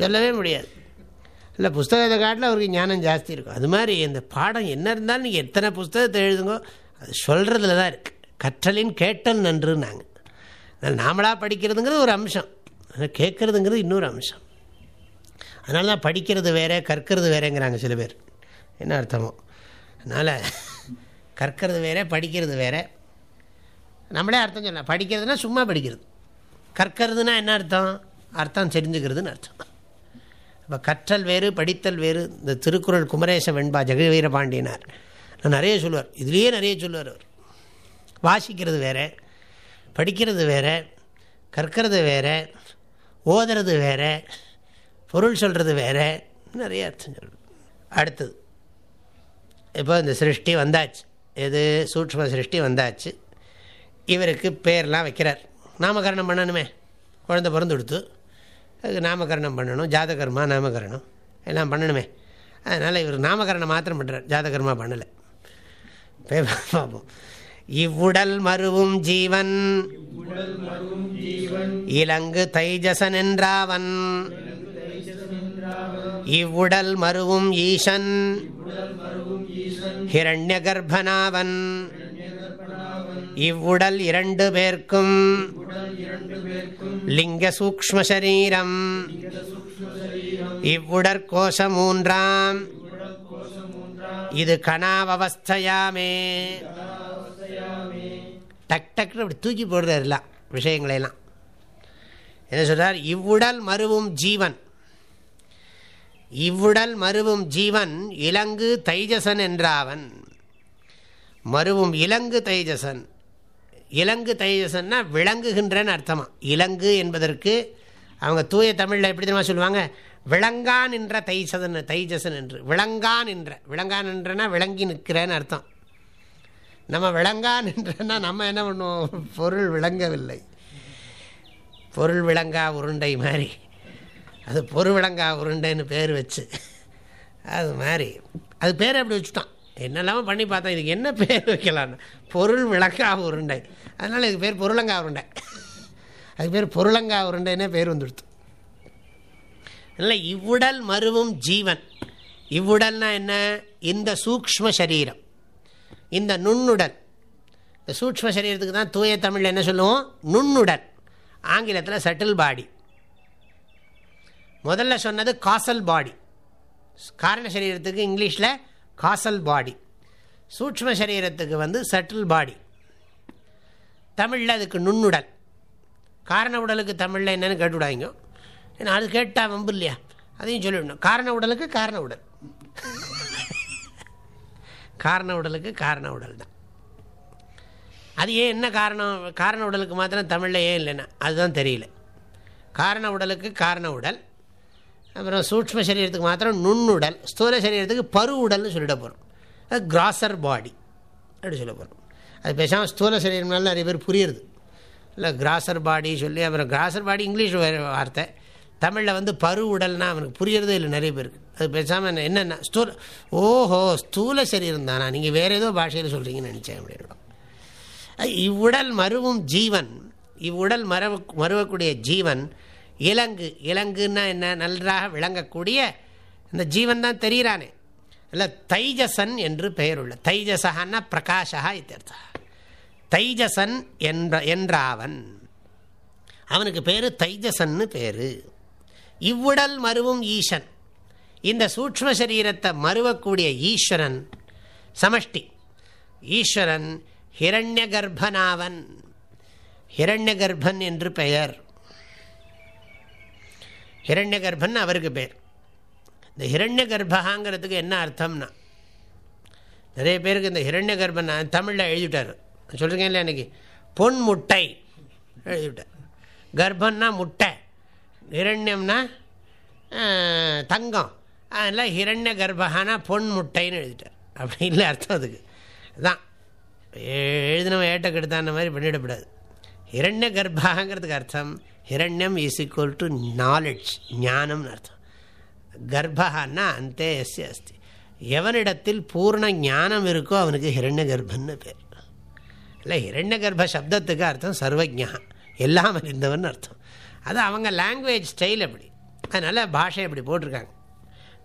Speaker 1: சொல்லவே முடியாது. இல்லை புஸ்தகத்தை காட்டில் அவருக்கு ஞானம் ஜாஸ்தி இருக்கும். அது மாதிரி இந்த பாடம் என்ன இருந்தாலும் நீங்கள் எத்தனை புஸ்தகத்தை எழுதுங்கோ அது சொல்கிறதுல தான் இருக்குது கற்றலின் கேட்டல் நன்றுன்னாங்க. அதனால் நாமளாக படிக்கிறதுங்கிறது ஒரு அம்சம். ஆனால் கேட்குறதுங்கிறது இன்னொரு அம்சம். அதனால தான் படிக்கிறது வேறு கற்கிறது வேறேங்கிறாங்க சில பேர். என்ன அர்த்தமோ? அதனால் கற்கிறது வேறு படிக்கிறது வேறு. நம்மளே அர்த்தம் சொல்லலாம். படிக்கிறதுனா சும்மா படிக்கிறது. கற்கிறதுனா என்ன அர்த்தம்? அர்த்தம் தெரிஞ்சுக்கிறதுன்னு அர்த்தம். இப்போ கற்றல் வேறு படித்தல் வேறு. இந்த திருக்குறள் குமரேச வெண்பா ஜெகவீர பாண்டியனார். நான் நிறைய சொல்லுவார். இதுலேயே நிறைய சொல்லுவார் அவர். வாசிக்கிறது வேறு படிக்கிறது வேறு கற்கிறது வேறு ஓதுறது வேறு பொருள் சொல்கிறது வேறு. நிறைய அர்த்தம் சொல்லுவார். அடுத்தது. இப்போ இந்த சிருஷ்டி வந்தாச்சு. எது சூட்சம சிருஷ்டி வந்தாச்சு. இவருக்கு பேர்லாம் வைக்கிறார். நாமகரணம் பண்ணணுமே. குழந்த பிறந்து கொடுத்து. அதுக்கு நாமகரணம் பண்ணணும். ஜாதகர்மா நாமகரணம். எல்லாம் பண்ணணுமே. அதனால் இவர் நாமகரணம் மாத்திரம் பண்ணுறார் ஜாதகர்மா பண்ணலை. பார்ப்போம். இவ்வுடல் மருவும் ஜீவன். இலங்கு தைஜசன் என்றாவன். இவ்வுடல் மருவும் ஈசன். ஹிரண்ய கர்ப்பனாவன் இவ்வுடல் இரண்டு பேர்க்கும். லிங்க சூக்ம சரீரம். இவ்வுடற்கோஷ மூன்றாம். இது கணாவஸ்தையாமே டக் டக்னு அப்படி தூக்கி போடுறதுலாம் விஷயங்களையெல்லாம் என்ன சொல்கிறார் இவ்வுடல் மருவும் ஜீவன். இவ்வுடல் மருவும் ஜீவன் இலங்கு தைஜசன் என்றாவன். மருவும் இலங்கு தைஜசன். இலங்கு தைஜசன்னா விளங்குகின்றன்னு அர்த்தமா. இலங்கு என்பதற்கு அவங்க தூய தமிழில் எப்படி தெரியுமா சொல்லுவாங்க? விளங்கான் என்ற தைசதன் தைஜசன் என்று. விளங்கான் என்ற. விளங்கான் என்றனா விளங்கி நிற்கிறேன்னு அர்த்தம். நம்ம விளங்கான் என்றனா நம்ம என்ன பண்ணுவோம்? பொருள் விளங்கவில்லை. பொருள் விளங்கா உருண்டை மாதிரி. அது பொருள் உருண்டைன்னு பேர் வச்சு. அது மாதிரி. அது பேர் அப்படி வச்சுட்டான். என்னெல்லாமோ பண்ணி பார்த்தேன் இதுக்கு என்ன பேர் வைக்கலான்னு பொருள் விளக்கா உருண்டை. அதனால் இதுக்கு பேர் பொருளங்கா உருண்டை. அதுக்கு பேர் பொருளங்கா உருண்டைன்னே பேர் வந்துடுத்து. இல்லை இவ்வுடல் மருவும் ஜீவன். இவ்வுடல்னா என்ன? இந்த சூக்ம சரீரம். இந்த நுண்ணுடல். இந்த சூக்ம சரீரத்துக்கு தான் தூய தமிழில் என்ன சொல்லுவோம்? நுண்ணுடல். ஆங்கிலத்தில் சட்டில் பாடி முதல்ல சொன்னது காசல் பாடி. காரண சரீரத்துக்கு இங்கிலீஷில் காசல் பாடி. சூட்ச்ம சரீரத்துக்கு வந்து சட்டில் பாடி தமிழில் அதுக்கு நுண்ணுடல். காரண உடலுக்கு தமிழில் என்னென்னு கேட்டுவிடாங்க ஏன்னா அது கேட்டால் வம்பு இல்லையா? அதையும் சொல்லிவிடணும் காரண உடலுக்கு காரண உடல். காரண உடலுக்கு காரண உடல் தான். அது ஏன் என்ன காரணம்? காரண உடலுக்கு மாத்திரம் தமிழில் ஏன் இல்லைன்னா அதுதான் தெரியல. காரண உடலுக்கு காரண உடல். அப்புறம் சூக்ம சரீரத்துக்கு மாத்திரம் நுண்ணுடல் ஸ்தூல சரீரத்துக்கு பரு உடல்னு சொல்லிட போகிறோம் அது கிராசர் பாடி அப்படி சொல்ல போகிறோம் அது பேசாமல் ஸ்தூல சரீரம்னால நிறைய பேர் புரியுறது. இல்லை கிராசர் பாடி சொல்லி அப்புறம் கிராசர் பாடி இங்கிலீஷ் வார்த்தை. தமிழில் வந்து பரு உடல்னா அவனுக்கு புரியறதே இல்லை நிறைய பேருக்கு. அது பேசாமல் என்னென்ன ஸ்தூல ஓஹோ ஸ்தூல சரீரம் தானா? நீங்கள் வேறு ஏதோ பாஷையில் சொல்கிறீங்கன்னு நினச்சேன் அப்படின்னு இவ்வுடல் மருவும் ஜீவன். இவ்வுடல் மரவ மருவக்கூடிய ஜீவன் இலங்கு. இலங்குன்னா என்ன? நன்றாக விளங்கக்கூடிய இந்த ஜீவன் தான் தெரிகிறானே இல்லை தைஜசன் என்று பெயர் உள்ள. தைஜசகன்னா பிரகாஷா இத்தர்த்தா தைஜசன் என்ற என்றாவன் அவனுக்கு பேர் தைஜசன்னு பேர். இவ்வுடல் மருவும் ஈசன். இந்த சூக்ம சரீரத்தை மறுவக்கூடிய ஈஸ்வரன் சமஷ்டி. ஈஸ்வரன் ஹிரண்ய கர்ப்பனாவன் ஹிரண்ய கர்ப்பன் என்று பெயர். ஹிரண்ய கர்ப்பன் அவருக்கு பேர். இந்த ஹிரண்ய கர்ப்பகாங்கிறதுக்கு என்ன அர்த்தம்னா நிறைய பேருக்கு இந்த ஹிரண்ய கர்ப்பன் தமிழில் எழுதிவிட்டார் சொல்கிறீங்க இல்லை எனக்கு பொன் முட்டை எழுதிவிட்டார். கர்ப்பன்னா முட்டை ஹிரண்யம்னா தங்கம். அதெல்லாம் ஹிரண்ய கர்ப்பகானா பொன் முட்டைன்னு எழுதிட்டார். அப்படி இல்லை அர்த்தம் அதுக்கு. தான் எழுதினவன் ஏட்ட கெடுத்தான மாதிரி பண்ணிடக்கூடாது. ஹிரண்ய கர்ப்பகாங்கிறதுக்கு அர்த்தம் ஹிரண்யம் இஸ் ஈக்குவல் டு நாலெட்ஜ் ஞானம்னு அர்த்தம் கர்ப்பகான்னா அந்தே எஸ் அஸ்தி எவனிடத்தில் பூர்ண ஞானம் இருக்கோ அவனுக்கு ஹிரண்ய கர்ப்பன்னு பேர் இல்லை ஹிரண்ய கர்ப்ப சப்தத்துக்கு அர்த்தம் சர்வஜா எல்லாம் அறிந்தவன் அர்த்தம் அது அவங்க லாங்குவேஜ் ஸ்டைல் அப்படி அதனால் பாஷை அப்படி போட்டிருக்காங்க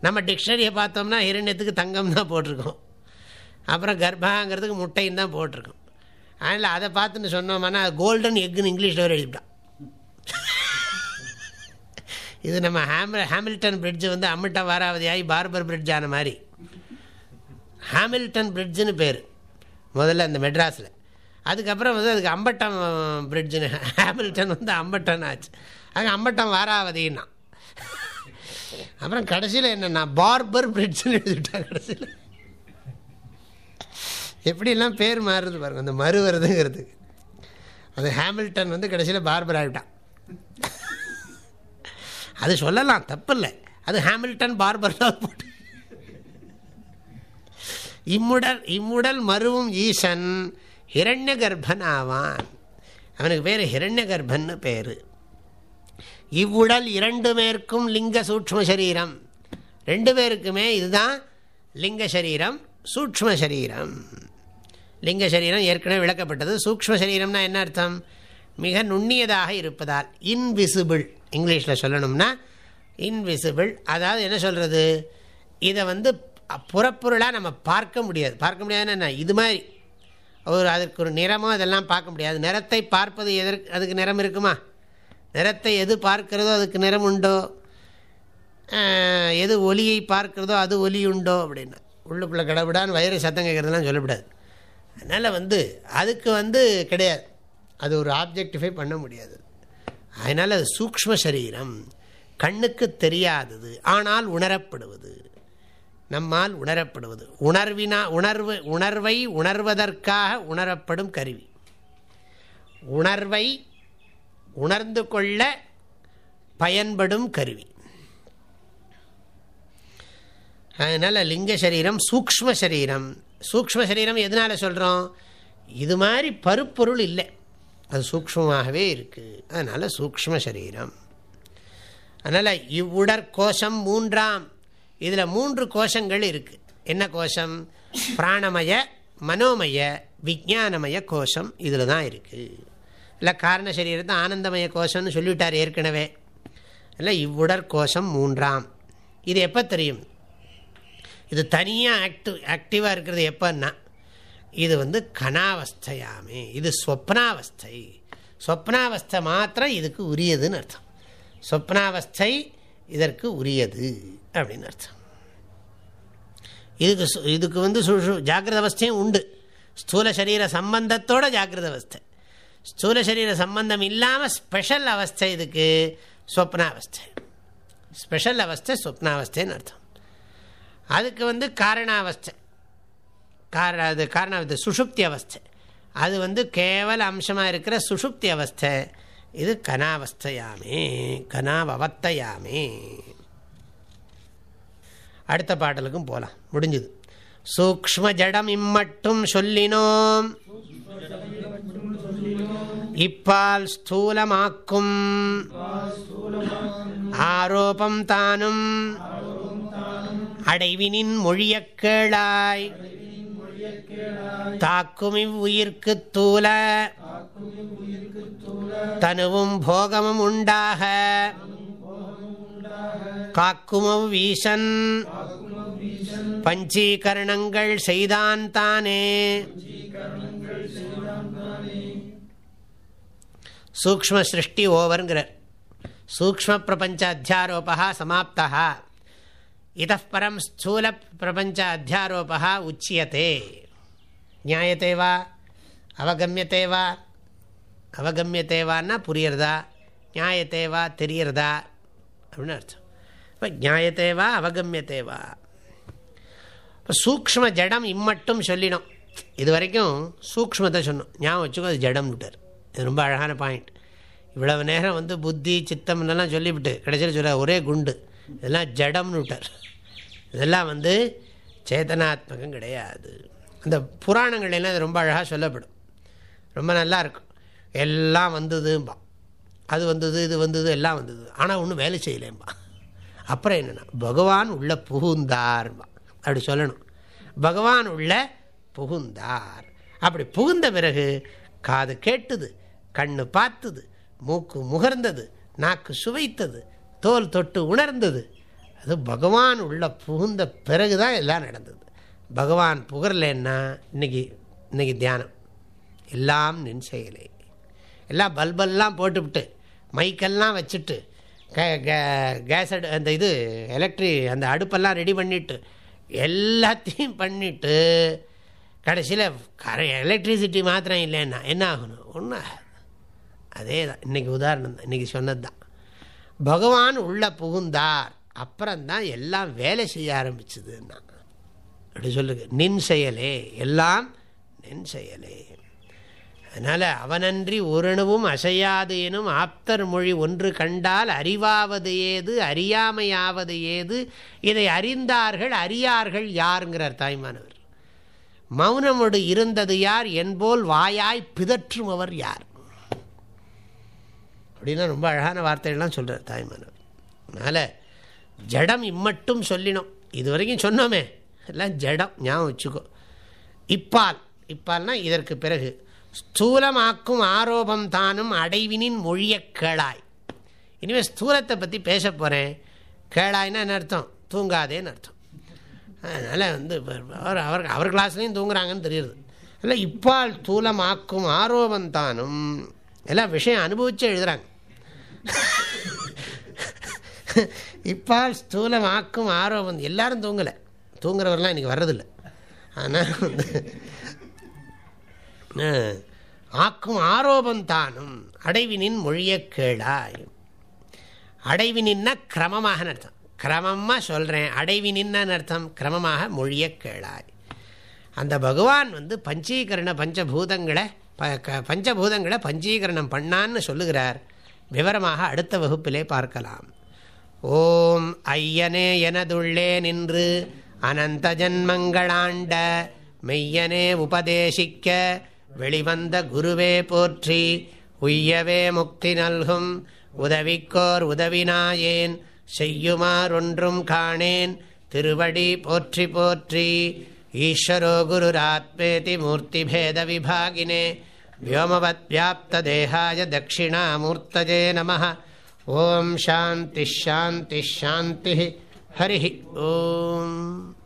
Speaker 1: நம்ம டிக்ஷனரியை பார்த்தோம்னா ஹிரண்யத்துக்கு தங்கம் தான் போட்டிருக்கோம் அப்புறம் கர்ப்பாங்கிறதுக்கு முட்டையும் தான் போட்டிருக்கோம் அதனால் அதை பார்த்துன்னு சொன்னோம்னா கோல்டன் எக்குன்னு இங்கிலீஷில் வேறு எழுதிவிட்டான் இது நம்ம ஹேம ஹேமில்டன் பிரிட்ஜு வந்து அம்மிட்ட வாராவதியாகி பார்பர் பிரிட்ஜ் ஆன மாதிரி. ஹேமில்டன் பிரிட்ஜுன்னு பேர். முதல்ல அந்த மெட்ராஸில். அதுக்கப்புறம் வந்து அதுக்கு அம்பட்டம் பிரிட்ஜுன்னு ஹேமில்டன் வந்து அம்பட்டன் ஆச்சு. அங்கே அம்பட்டம் வாராவதின்னா. அப்புறம் கடைசியில் என்னென்னா பார்பர் பிரிட்ஜுன்னு எழுதிவிட்டா கடைசியில். எப்படிலாம் பேர் மாறுறது பாருங்க அந்த மறு வருதுங்கிறதுக்கு. அது ஹேமில்டன் வந்து கடைசியில் பார்பர் ஆகிட்டான் அது சொல்லலாம் தப்பில்லை. அது ஹாமில்டன் பார்பர் தான் போட்டு. இம்முடல் இம்முடல் மருவும் ஈசன் ஹிரண்ய கர்ப்பன் ஆவான் அவனுக்கு பேர் ஹிரண்ய கர்ப்பன்னு பேர். இவ்வுடல் இரண்டு பேருக்கும் லிங்க சூக்ம சரீரம். ரெண்டு பேருக்குமே இதுதான் லிங்க சரீரம் சூக்ம சரீரம். லிங்க சரீரம் ஏற்கனவே விளக்கப்பட்டது. சூக்ம சரீரம்னா என்ன அர்த்தம்? மிக நுண்ணியதாக இருப்பதால் இன்விசிபிள் இங்கிலீஷில் சொல்லணும்னா இன்விசிபிள் அதாவது என்ன சொல்கிறது இதை வந்து புறப்பொருளாக நம்ம பார்க்க முடியாது. பார்க்க முடியாதுன்னு என்ன? இது மாதிரி. ஒரு அதுக்கு ஒரு நிறமோ அதெல்லாம் பார்க்க முடியாது. நிறத்தை பார்ப்பது எதற்கு அதுக்கு நிறம் இருக்குமா? நிறத்தை எது பார்க்கிறதோ அதுக்கு நிறம் உண்டோ? எது ஒலியை பார்க்கிறதோ அது ஒலி உண்டோ? அப்படின்னா. உள்ளுக்குள்ளே கடவுடான்னு வயிறு சத்தம் கேட்குறதுலாம் சொல்லக்கூடாது அதனால் வந்து அதுக்கு வந்து கிடையாது. அது ஒரு ஆப்ஜெக்டிஃபை பண்ண முடியாது. அதனால் அது சூக்ம சரீரம். கண்ணுக்கு தெரியாதது ஆனால் உணரப்படுவது. நம்மால் உணரப்படுவது. உணர்வினா உணர்வு உணர்வை உணர்வதற்காக உணரப்படும் கருவி. உணர்வை உணர்ந்து கொள்ள பயன்படும் கருவி. அதனால் லிங்க சரீரம் சூக்ம சரீரம். சூக்ம சரீரம் எதனால் சொல்கிறோம் இது மாதிரி பருப்பொருள் இல்லை. அது சூக்மமாகவே இருக்குது அதனால் சூக்ம சரீரம். அதனால் இவ்வுடற்கோஷம் மூன்றாம். இதில் மூன்று கோஷங்கள் இருக்குது என்ன கோஷம்? பிராணமய மனோமய விஜானமய கோஷம் இதில் தான் இருக்குது இல்லை காரண சரீரத்தை ஆனந்தமய கோஷம்னு சொல்லிவிட்டார் ஏற்கனவே. இல்லை இவ்வுடற்கோஷம் மூன்றாம். இது எப்போ தெரியும்? இது தனியாக ஆக்டிவ் ஆக்டிவாக இருக்கிறது எப்போன்னா இது வந்து கணாவஸ்தையாமே இது ஸ்வப்னாவஸ்தை. ஸ்வப்னாவஸ்தை மாத்திரம் இதுக்கு உரியதுன்னு அர்த்தம். சொப்னாவஸ்தை இதற்கு உரியது அப்படின்னு அர்த்தம். இதுக்கு இதுக்கு வந்து ஜாகிரத அவஸ்தையும் உண்டு. ஸ்தூல சரீர சம்பந்தத்தோட ஜாகிரத அவஸ்தை ஸ்தூல சரீர சம்பந்தம் இல்லாமல் ஸ்பெஷல் அவஸ்தை இதுக்கு ஸ்வப்னாவஸ்தை. ஸ்பெஷல் அவஸ்தை ஸ்வப்னாவஸ்தைன்னு அர்த்தம். அதுக்கு வந்து காரணாவஸ்தை. கார அது காரண சுஷுப்தி அவஸ்தை. அது வந்து கேவல அம்சமாக இருக்கிற சுஷுப்தி அவஸ்தை. இது கனாவஸ்தையாமே கனாவவத்தையாமே. அடுத்த பாடலுக்கும் போகலாம் முடிஞ்சுது. சூக்ம ஜடம் இம்மட்டும் சொல்லினோம். இப்பால் ஸ்தூலமாக்கும். ஆரோபம் தானும். அடைவினின் மொழியக்கேளாய் தாக்கும் இவ்வுயிர்க்கு தூல தனுவும் போகமும் உண்டாக. காக்குமவ் வீசன் பஞ்சீகரணங்கள் செய்தான் தானே. சூக்ம சிருஷ்டி ஓவருங்கிறார். சூக்ம பிரபஞ்ச அத்தியாரோபா சமாப்தா இதப்பரம் ஸ்தூல பிரபஞ்ச அத்தியாரோபா உச்சியத்தே நியாயத்தே வா அவகமியத்தே வா அவகமியத்தேவான்னா புரியறதா நியாயத்தேவா தெரியறதா அப்படின்னு அர்த்தம். இப்போ நியாயத்தேவா அவகமியத்தேவா இப்போ சூக்ம ஜடம் இம்மட்டும் சொல்லினோம். இது வரைக்கும் சூக்மத்தை சொன்னோம். ஞாபகம் வச்சுக்கோ அது ஜடம் விட்டார். இது ரொம்ப அழகான பாயிண்ட் இவ்வளவு நேரம் வந்து புத்தி சித்தம் இதெல்லாம் சொல்லிவிட்டு கடைசியில் சொல்ல ஒரே குண்டு. இதெல்லாம் ஜடம்னு விட்டார். இதெல்லாம் வந்து சேதனாத்மகம் கிடையாது. அந்த புராணங்கள்லாம் இது ரொம்ப அழகாக சொல்லப்படும். ரொம்ப நல்லா இருக்கும். எல்லாம் வந்ததும்பா. அது வந்தது இது வந்தது எல்லாம் வந்தது. ஆனால் ஒன்றும் வேலை செய்யலேம்பா அப்புறம் என்னென்னா பகவான் உள்ள புகுந்தார்பா அப்படி சொல்லணும். பகவான் உள்ள புகுந்தார். அப்படி புகுந்த பிறகு காது கேட்டுது கண்ணு பார்த்தது மூக்கு முகர்ந்தது நாக்கு சுவைத்தது தோல் தொட்டு உணர்ந்தது. அது பகவான் உள்ள புகுந்த பிறகு தான் எல்லாம் நடந்தது. பகவான் புகரலன்னா இன்னைக்கு இன்னைக்கு தியானம். எல்லாம் நின் செயலே. எல்லாம் பல்பெல்லாம் போட்டுவிட்டு மைக்கெல்லாம் வச்சுட்டு கேஸ் அடு அந்த இது எலக்ட்ரி அந்த அடுப்பெல்லாம் ரெடி பண்ணிவிட்டு எல்லாத்தையும் பண்ணிவிட்டு கடைசியில் கர எலக்ட்ரிசிட்டி மாத்திரம் இல்லைன்னா என்ன ஆகணும்? ஒன்றும் அதே தான் இன்றைக்கி உதாரணம் தான். இன்றைக்கி சொன்னது தான் பகவான் உள்ளே புகுந்தார். அப்புறம்தான் எல்லாம் வேலை செய்ய ஆரம்பிச்சதுன்னா. அப்படி சொல்லுங்க. நின் செயலே. எல்லாம் நின் செயலே. அதனால் அவனன்றி ஒருணவும் அசையாது எனும் ஆப்தர் மொழி ஒன்று கண்டால் அறிவாவது ஏது அறியாமையாவது ஏது? இதை அறிந்தார்கள் அறியார்கள் யாருங்கிறார் தாய்மானவர். மௌனமொடு இருந்தது யார்? என்போல் வாயாய் பிதற்றும் அவர் யார்? அப்படின்னா ரொம்ப அழகான வார்த்தைகள்லாம் சொல்கிறார் தாய்மானவர் அதனால் ஜடம் இம்மட்டும் சொல்லினோம். இது வரைக்கும் சொன்னோமே. எல்லாம் ஜடம் ஞாபகம் வச்சுக்கோ. இப்பால் இப்பால்னால் இதற்கு பிறகு ஸ்தூலமாக்கும் ஆரோபம் தானும் அடைவினின் மொழிய கேளாய். இனிமேல் ஸ்தூலத்தை பற்றி பேச போகிறேன் கேளாய்னா என்ன அர்த்தம்? தூங்காதேன்னு அர்த்தம். அதனால் வந்து அவர் அவர் அவர் கிளாஸ்லேயும் தூங்குறாங்கன்னு தெரியுது. இல்லை இப்பால் ஸ்தூலமாக்கும் ஆரோபம் தானும் எல்லாம் விஷயம் அனுபவித்து எழுதுகிறாங்க இப்பால் ஸ்தூலமாக்கும் ஆரோபம் எல்லாரும் தூங்கலை. தூங்குறவரெலாம் இன்றைக்கி வர்றதில்லை. ஆனால் வந்து ஆக்கும் ஆரோபம் தானும் அடைவினின் மொழிய கேளாய். அடைவினின்னா கிரமமாக அர்த்தம். கிரமமாக சொல்கிறேன் அடைவினின்னு அர்த்தம்? கிரமமாக மொழிய கேளாய். அந்த பகவான் வந்து பஞ்சீகரண பஞ்சபூதங்களை ப க பஞ்சபூதங்களை பஞ்சீகரணம் பண்ணான்னு சொல்லுகிறார். விவரமாக அடுத்த வகுப்பிலே பார்க்கலாம். ஓம் ஐயனே எனதுள்ளே நின்று அனந்த ஜன்மங்களாண்ட மெய்யனே உபதேசிக்க வெளிவந்த குருவே போற்றி உய்யவே முக்தி நல்கும் உதவிக்கோர் உதவினாயேன் செய்யுமாறொன்றும் காணேன் திருவடி போற்றி போற்றி ईश्वरो गुरुरात्मेति मूर्तिभेदविभागिने व्योमवद्व्याप्तदेहाय दक्षिणामूर्तये नमः। ॐ शान्तिश्शान्तिश्शान्तिः हरिः ओम्।